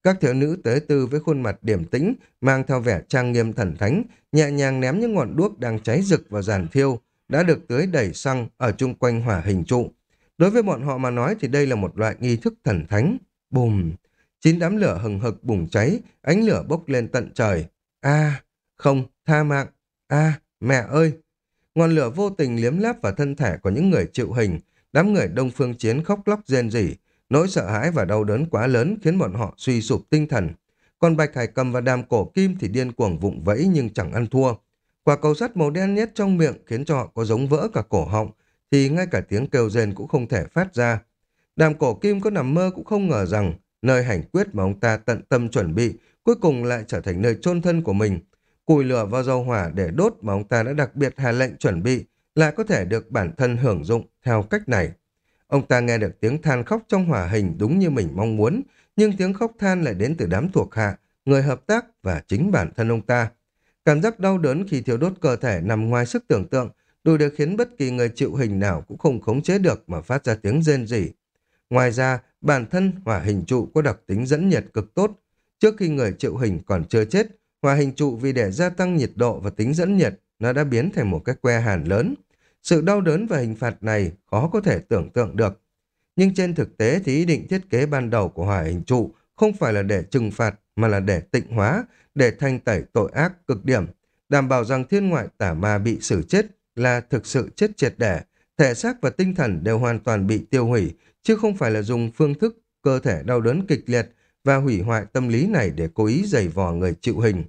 Các thiếu nữ tế tư với khuôn mặt điểm tĩnh, mang theo vẻ trang nghiêm thần thánh, nhẹ nhàng ném những ngọn đuốc đang cháy rực vào giàn thiêu, đã được tưới đẩy xăng ở chung quanh hỏa hình trụ. Đối với bọn họ mà nói thì đây là một loại nghi thức thần thánh. Bùm! Chín đám lửa hừng hực bùng cháy, ánh lửa bốc lên tận trời. a không, tha mạng. a mẹ ơi! Ngọn lửa vô tình liếm láp vào thân thể của những người chịu hình, đám người đông phương chiến khóc lóc rên rỉ, Nỗi sợ hãi và đau đớn quá lớn khiến bọn họ suy sụp tinh thần. Còn Bạch Hải cầm và đàm cổ kim thì điên cuồng vụng vẫy nhưng chẳng ăn thua. Quả cầu sắt màu đen nhét trong miệng khiến cho họ có giống vỡ cả cổ họng, thì ngay cả tiếng kêu rên cũng không thể phát ra. Đàm cổ kim có nằm mơ cũng không ngờ rằng nơi hành quyết mà ông ta tận tâm chuẩn bị cuối cùng lại trở thành nơi chôn thân của mình. Cùi lửa vào dầu hỏa để đốt mà ông ta đã đặc biệt hạ lệnh chuẩn bị lại có thể được bản thân hưởng dụng theo cách này. Ông ta nghe được tiếng than khóc trong hỏa hình đúng như mình mong muốn, nhưng tiếng khóc than lại đến từ đám thuộc hạ, người hợp tác và chính bản thân ông ta. Cảm giác đau đớn khi thiếu đốt cơ thể nằm ngoài sức tưởng tượng, đủ để khiến bất kỳ người chịu hình nào cũng không khống chế được mà phát ra tiếng rên rỉ. Ngoài ra, bản thân hỏa hình trụ có đặc tính dẫn nhiệt cực tốt. Trước khi người chịu hình còn chưa chết, hỏa hình trụ vì để gia tăng nhiệt độ và tính dẫn nhiệt, nó đã biến thành một cái que hàn lớn. Sự đau đớn và hình phạt này khó có thể tưởng tượng được. Nhưng trên thực tế thì ý định thiết kế ban đầu của hỏa hình trụ không phải là để trừng phạt mà là để tịnh hóa, để thanh tẩy tội ác cực điểm, đảm bảo rằng thiên ngoại tả ma bị xử chết là thực sự chết triệt để thể xác và tinh thần đều hoàn toàn bị tiêu hủy, chứ không phải là dùng phương thức cơ thể đau đớn kịch liệt và hủy hoại tâm lý này để cố ý giày vò người chịu hình.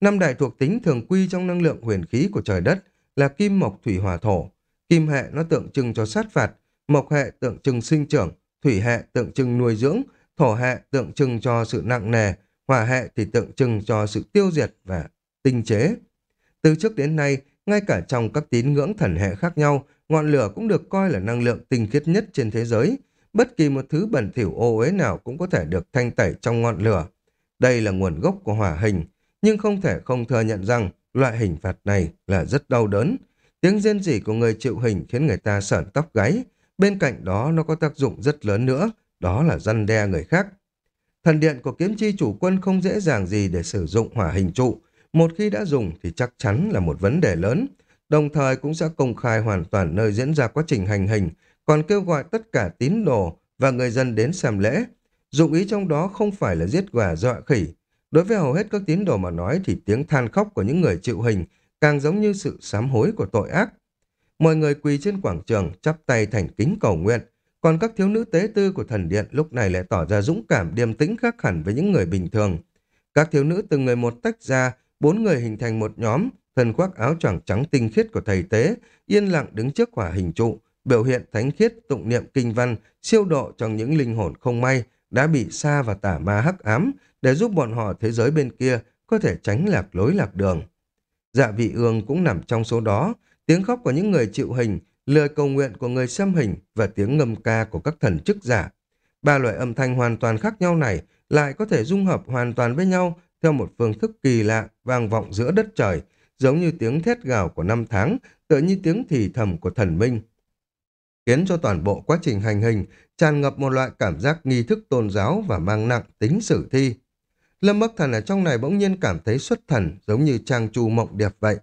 Năm đại thuộc tính thường quy trong năng lượng huyền khí của trời đất là kim mộc thủy hỏa thổ. Kim hệ nó tượng trưng cho sát phạt, mộc hệ tượng trưng sinh trưởng, thủy hệ tượng trưng nuôi dưỡng, thổ hệ tượng trưng cho sự nặng nề, hỏa hệ thì tượng trưng cho sự tiêu diệt và tinh chế. Từ trước đến nay, ngay cả trong các tín ngưỡng thần hệ khác nhau, ngọn lửa cũng được coi là năng lượng tinh khiết nhất trên thế giới. Bất kỳ một thứ bẩn thỉu ô uế nào cũng có thể được thanh tẩy trong ngọn lửa. Đây là nguồn gốc của hỏa hình, nhưng không thể không thừa nhận rằng loại hình phạt này là rất đau đớn. Tiếng rên rỉ của người chịu hình khiến người ta sởn tóc gáy. Bên cạnh đó nó có tác dụng rất lớn nữa, đó là răn đe người khác. Thần điện của kiếm chi chủ quân không dễ dàng gì để sử dụng hỏa hình trụ. Một khi đã dùng thì chắc chắn là một vấn đề lớn. Đồng thời cũng sẽ công khai hoàn toàn nơi diễn ra quá trình hành hình, còn kêu gọi tất cả tín đồ và người dân đến xem lễ. Dụng ý trong đó không phải là giết gà dọa khỉ, Đối với hầu hết các tín đồ mà nói thì tiếng than khóc của những người chịu hình càng giống như sự sám hối của tội ác. Mọi người quỳ trên quảng trường chắp tay thành kính cầu nguyện, còn các thiếu nữ tế tư của thần điện lúc này lại tỏ ra dũng cảm điềm tĩnh khác hẳn với những người bình thường. Các thiếu nữ từng người một tách ra, bốn người hình thành một nhóm, thân khoác áo choàng trắng tinh khiết của thầy tế, yên lặng đứng trước hỏa hình trụ, biểu hiện thánh khiết tụng niệm kinh văn, siêu độ trong những linh hồn không may đã bị xa và tả ma hắc ám, để giúp bọn họ thế giới bên kia có thể tránh lạc lối lạc đường. Dạ vị ương cũng nằm trong số đó, tiếng khóc của những người chịu hình, lời cầu nguyện của người xem hình và tiếng ngâm ca của các thần chức giả. Ba loại âm thanh hoàn toàn khác nhau này lại có thể dung hợp hoàn toàn với nhau theo một phương thức kỳ lạ vang vọng giữa đất trời, giống như tiếng thét gào của năm tháng, tựa như tiếng thì thầm của thần minh. Khiến cho toàn bộ quá trình hành hình tràn ngập một loại cảm giác nghi thức tôn giáo và mang nặng tính sử thi. Lâm Bắc Thần ở trong này bỗng nhiên cảm thấy xuất thần giống như trang chu mộng đẹp vậy.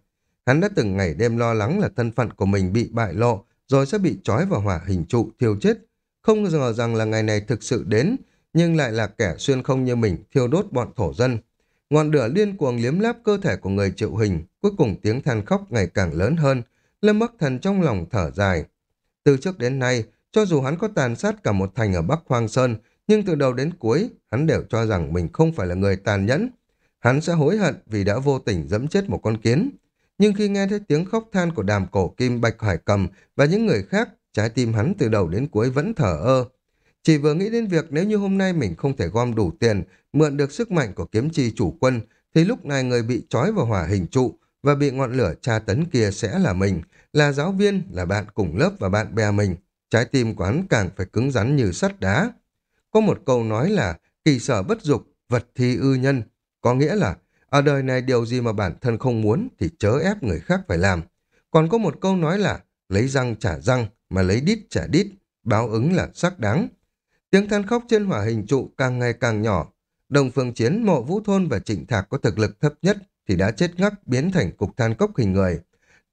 Hắn đã từng ngày đêm lo lắng là thân phận của mình bị bại lộ rồi sẽ bị trói vào hỏa hình trụ thiêu chết. Không ngờ rằng là ngày này thực sự đến nhưng lại là kẻ xuyên không như mình thiêu đốt bọn thổ dân. Ngọn lửa liên cuồng liếm láp cơ thể của người chịu hình, cuối cùng tiếng than khóc ngày càng lớn hơn. Lâm Bắc Thần trong lòng thở dài. Từ trước đến nay, Cho dù hắn có tàn sát cả một thành ở Bắc Hoang Sơn, nhưng từ đầu đến cuối, hắn đều cho rằng mình không phải là người tàn nhẫn. Hắn sẽ hối hận vì đã vô tình dẫm chết một con kiến. Nhưng khi nghe thấy tiếng khóc than của đàm cổ kim Bạch Hải Cầm và những người khác, trái tim hắn từ đầu đến cuối vẫn thở ơ. Chỉ vừa nghĩ đến việc nếu như hôm nay mình không thể gom đủ tiền, mượn được sức mạnh của kiếm chi chủ quân, thì lúc này người bị trói vào hỏa hình trụ và bị ngọn lửa tra tấn kia sẽ là mình, là giáo viên, là bạn cùng lớp và bạn bè mình. Trái tim của hắn càng phải cứng rắn như sắt đá. Có một câu nói là kỳ sở bất dục, vật thi ư nhân. Có nghĩa là ở đời này điều gì mà bản thân không muốn thì chớ ép người khác phải làm. Còn có một câu nói là lấy răng trả răng mà lấy đít trả đít, báo ứng là sắc đáng. Tiếng than khóc trên hỏa hình trụ càng ngày càng nhỏ. Đồng phương chiến, mộ vũ thôn và trịnh thạc có thực lực thấp nhất thì đã chết ngắc biến thành cục than cốc hình người.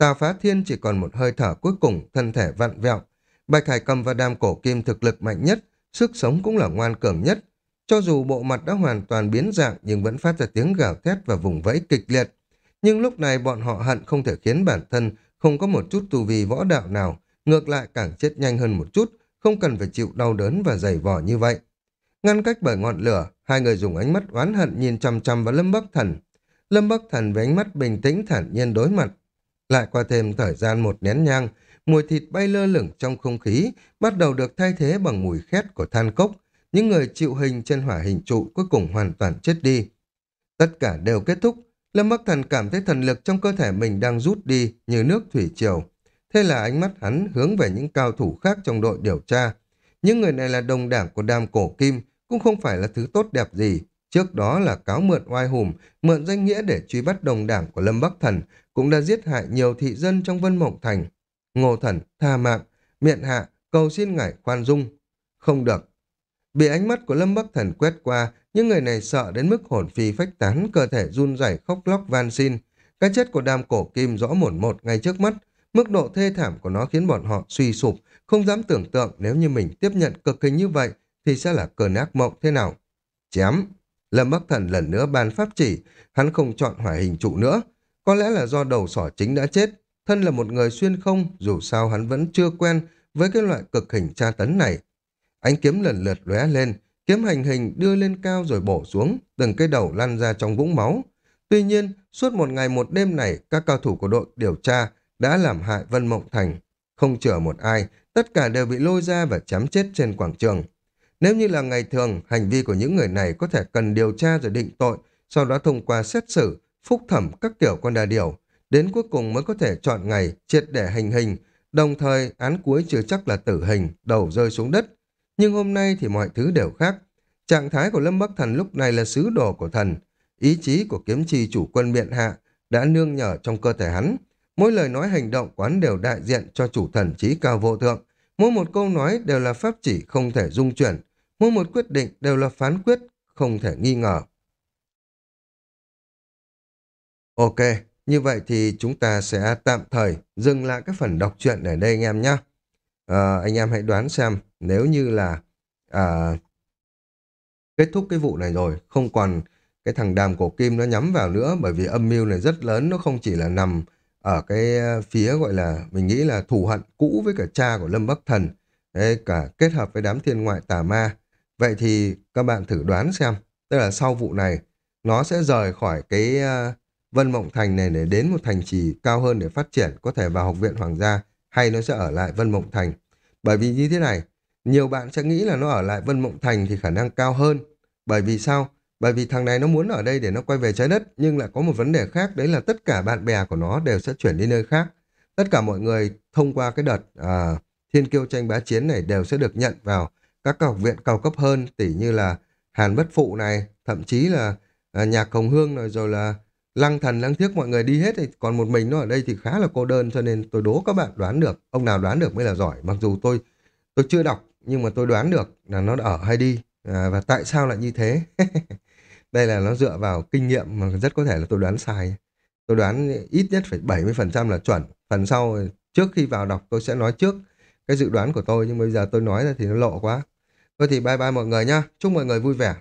Tào phá thiên chỉ còn một hơi thở cuối cùng, thân thể vặn vẹo. Bạch Hải Cầm và Đam Cổ Kim thực lực mạnh nhất, sức sống cũng là ngoan cường nhất. Cho dù bộ mặt đã hoàn toàn biến dạng nhưng vẫn phát ra tiếng gào thét và vùng vẫy kịch liệt. Nhưng lúc này bọn họ hận không thể khiến bản thân không có một chút tu vi võ đạo nào, ngược lại càng chết nhanh hơn một chút, không cần phải chịu đau đớn và dày vò như vậy. Ngăn cách bởi ngọn lửa, hai người dùng ánh mắt oán hận nhìn chăm chăm vào Lâm Bắc Thần. Lâm Bắc Thần với ánh mắt bình tĩnh thản nhiên đối mặt. Lại qua thêm thời gian một nén nhang, mùi thịt bay lơ lửng trong không khí, bắt đầu được thay thế bằng mùi khét của than cốc. Những người chịu hình trên hỏa hình trụ cuối cùng hoàn toàn chết đi. Tất cả đều kết thúc. Lâm Bắc Thần cảm thấy thần lực trong cơ thể mình đang rút đi như nước thủy triều. Thế là ánh mắt hắn hướng về những cao thủ khác trong đội điều tra. Những người này là đồng đảng của đàm cổ kim, cũng không phải là thứ tốt đẹp gì. Trước đó là cáo mượn oai hùm, mượn danh nghĩa để truy bắt đồng đảng của Lâm Bắc Thần, cũng đã giết hại nhiều thị dân trong Vân Mộng Thành. Ngô Thần, tha mạng, miệng hạ, cầu xin ngài khoan dung. Không được. Bị ánh mắt của Lâm Bắc Thần quét qua, những người này sợ đến mức hồn phi phách tán, cơ thể run rẩy khóc lóc van xin. Cái chết của đàm cổ kim rõ một một ngay trước mắt, Mức độ thê thảm của nó khiến bọn họ suy sụp, không dám tưởng tượng nếu như mình tiếp nhận cực hình như vậy thì sẽ là cơn ác mộng thế nào. Chém! Lâm Bắc Thần lần nữa ban pháp chỉ, hắn không chọn hỏa hình trụ nữa. Có lẽ là do đầu sỏ chính đã chết. Thân là một người xuyên không, dù sao hắn vẫn chưa quen với cái loại cực hình tra tấn này. Ánh kiếm lần lượt lóe lên, kiếm hành hình đưa lên cao rồi bổ xuống, từng cái đầu lăn ra trong vũng máu. Tuy nhiên, suốt một ngày một đêm này, các cao thủ của đội điều tra đã làm hại Vân Mộng Thành. Không chừa một ai, tất cả đều bị lôi ra và chém chết trên quảng trường. Nếu như là ngày thường, hành vi của những người này có thể cần điều tra rồi định tội, sau đó thông qua xét xử, phúc thẩm các kiểu con đà điểu, đến cuối cùng mới có thể chọn ngày triệt để hành hình, đồng thời án cuối chưa chắc là tử hình, đầu rơi xuống đất. Nhưng hôm nay thì mọi thứ đều khác. Trạng thái của Lâm Bắc Thần lúc này là sứ đồ của thần, ý chí của kiếm chi chủ quân miện hạ đã nương nhờ trong cơ thể hắn, Mỗi lời nói hành động quán đều đại diện cho chủ thần trí cao vô thượng. Mỗi một câu nói đều là pháp chỉ không thể dung chuyển. Mỗi một quyết định đều là phán quyết không thể nghi ngờ. Ok, như vậy thì chúng ta sẽ tạm thời dừng lại cái phần đọc truyện ở đây anh em nhé. À, ờ, anh em hãy đoán xem nếu như là à, kết thúc cái vụ này rồi, không còn cái thằng đàm cổ kim nó nhắm vào nữa bởi vì âm mưu này rất lớn, nó không chỉ là nằm ở cái ờ, phía gọi là mình nghĩ là thù hận cũ với cả cha của Lâm Bắc Thần, đấy, cả kết hợp với đám thiên ngoại tà ma. Vậy thì các bạn thử đoán xem, tức là sau vụ này, nó sẽ rời khỏi cái uh, Vân Mộng Thành này để đến một thành trì cao hơn để phát triển, có thể vào học viện Hoàng gia, hay nó sẽ ở lại Vân Mộng Thành. Bởi vì như thế này, nhiều bạn sẽ nghĩ là nó ở lại Vân Mộng Thành thì khả năng cao hơn. Bởi vì sao? Bởi vì thằng này nó muốn ở đây để nó quay về trái đất, nhưng lại có một vấn đề khác, đấy là tất cả bạn bè của nó đều sẽ chuyển đi nơi khác. Tất cả mọi người thông qua cái đợt à, thiên kiêu tranh bá chiến này đều sẽ được nhận vào các học viện cao cấp hơn, tỉ như là Hàn Bất Phụ này, thậm chí là à, Nhạc Hồng Hương này, rồi là Lăng Thần, Lăng Thiếc mọi người đi hết, thì còn một mình nó ở đây thì khá là cô đơn, cho nên tôi đố các bạn đoán được, ông nào đoán được mới là giỏi, mặc dù tôi tôi chưa đọc, nhưng mà tôi đoán được là nó ở hay đi, à, và tại sao lại như thế. Đây là nó dựa vào kinh nghiệm mà rất có thể là tôi đoán sai. Tôi đoán ít nhất phải 70% là chuẩn. Phần sau, trước khi vào đọc tôi sẽ nói trước cái dự đoán của tôi, nhưng bây giờ tôi nói ra thì nó lộ quá. Thôi thì bye bye mọi người nhá. Chúc mọi người vui vẻ.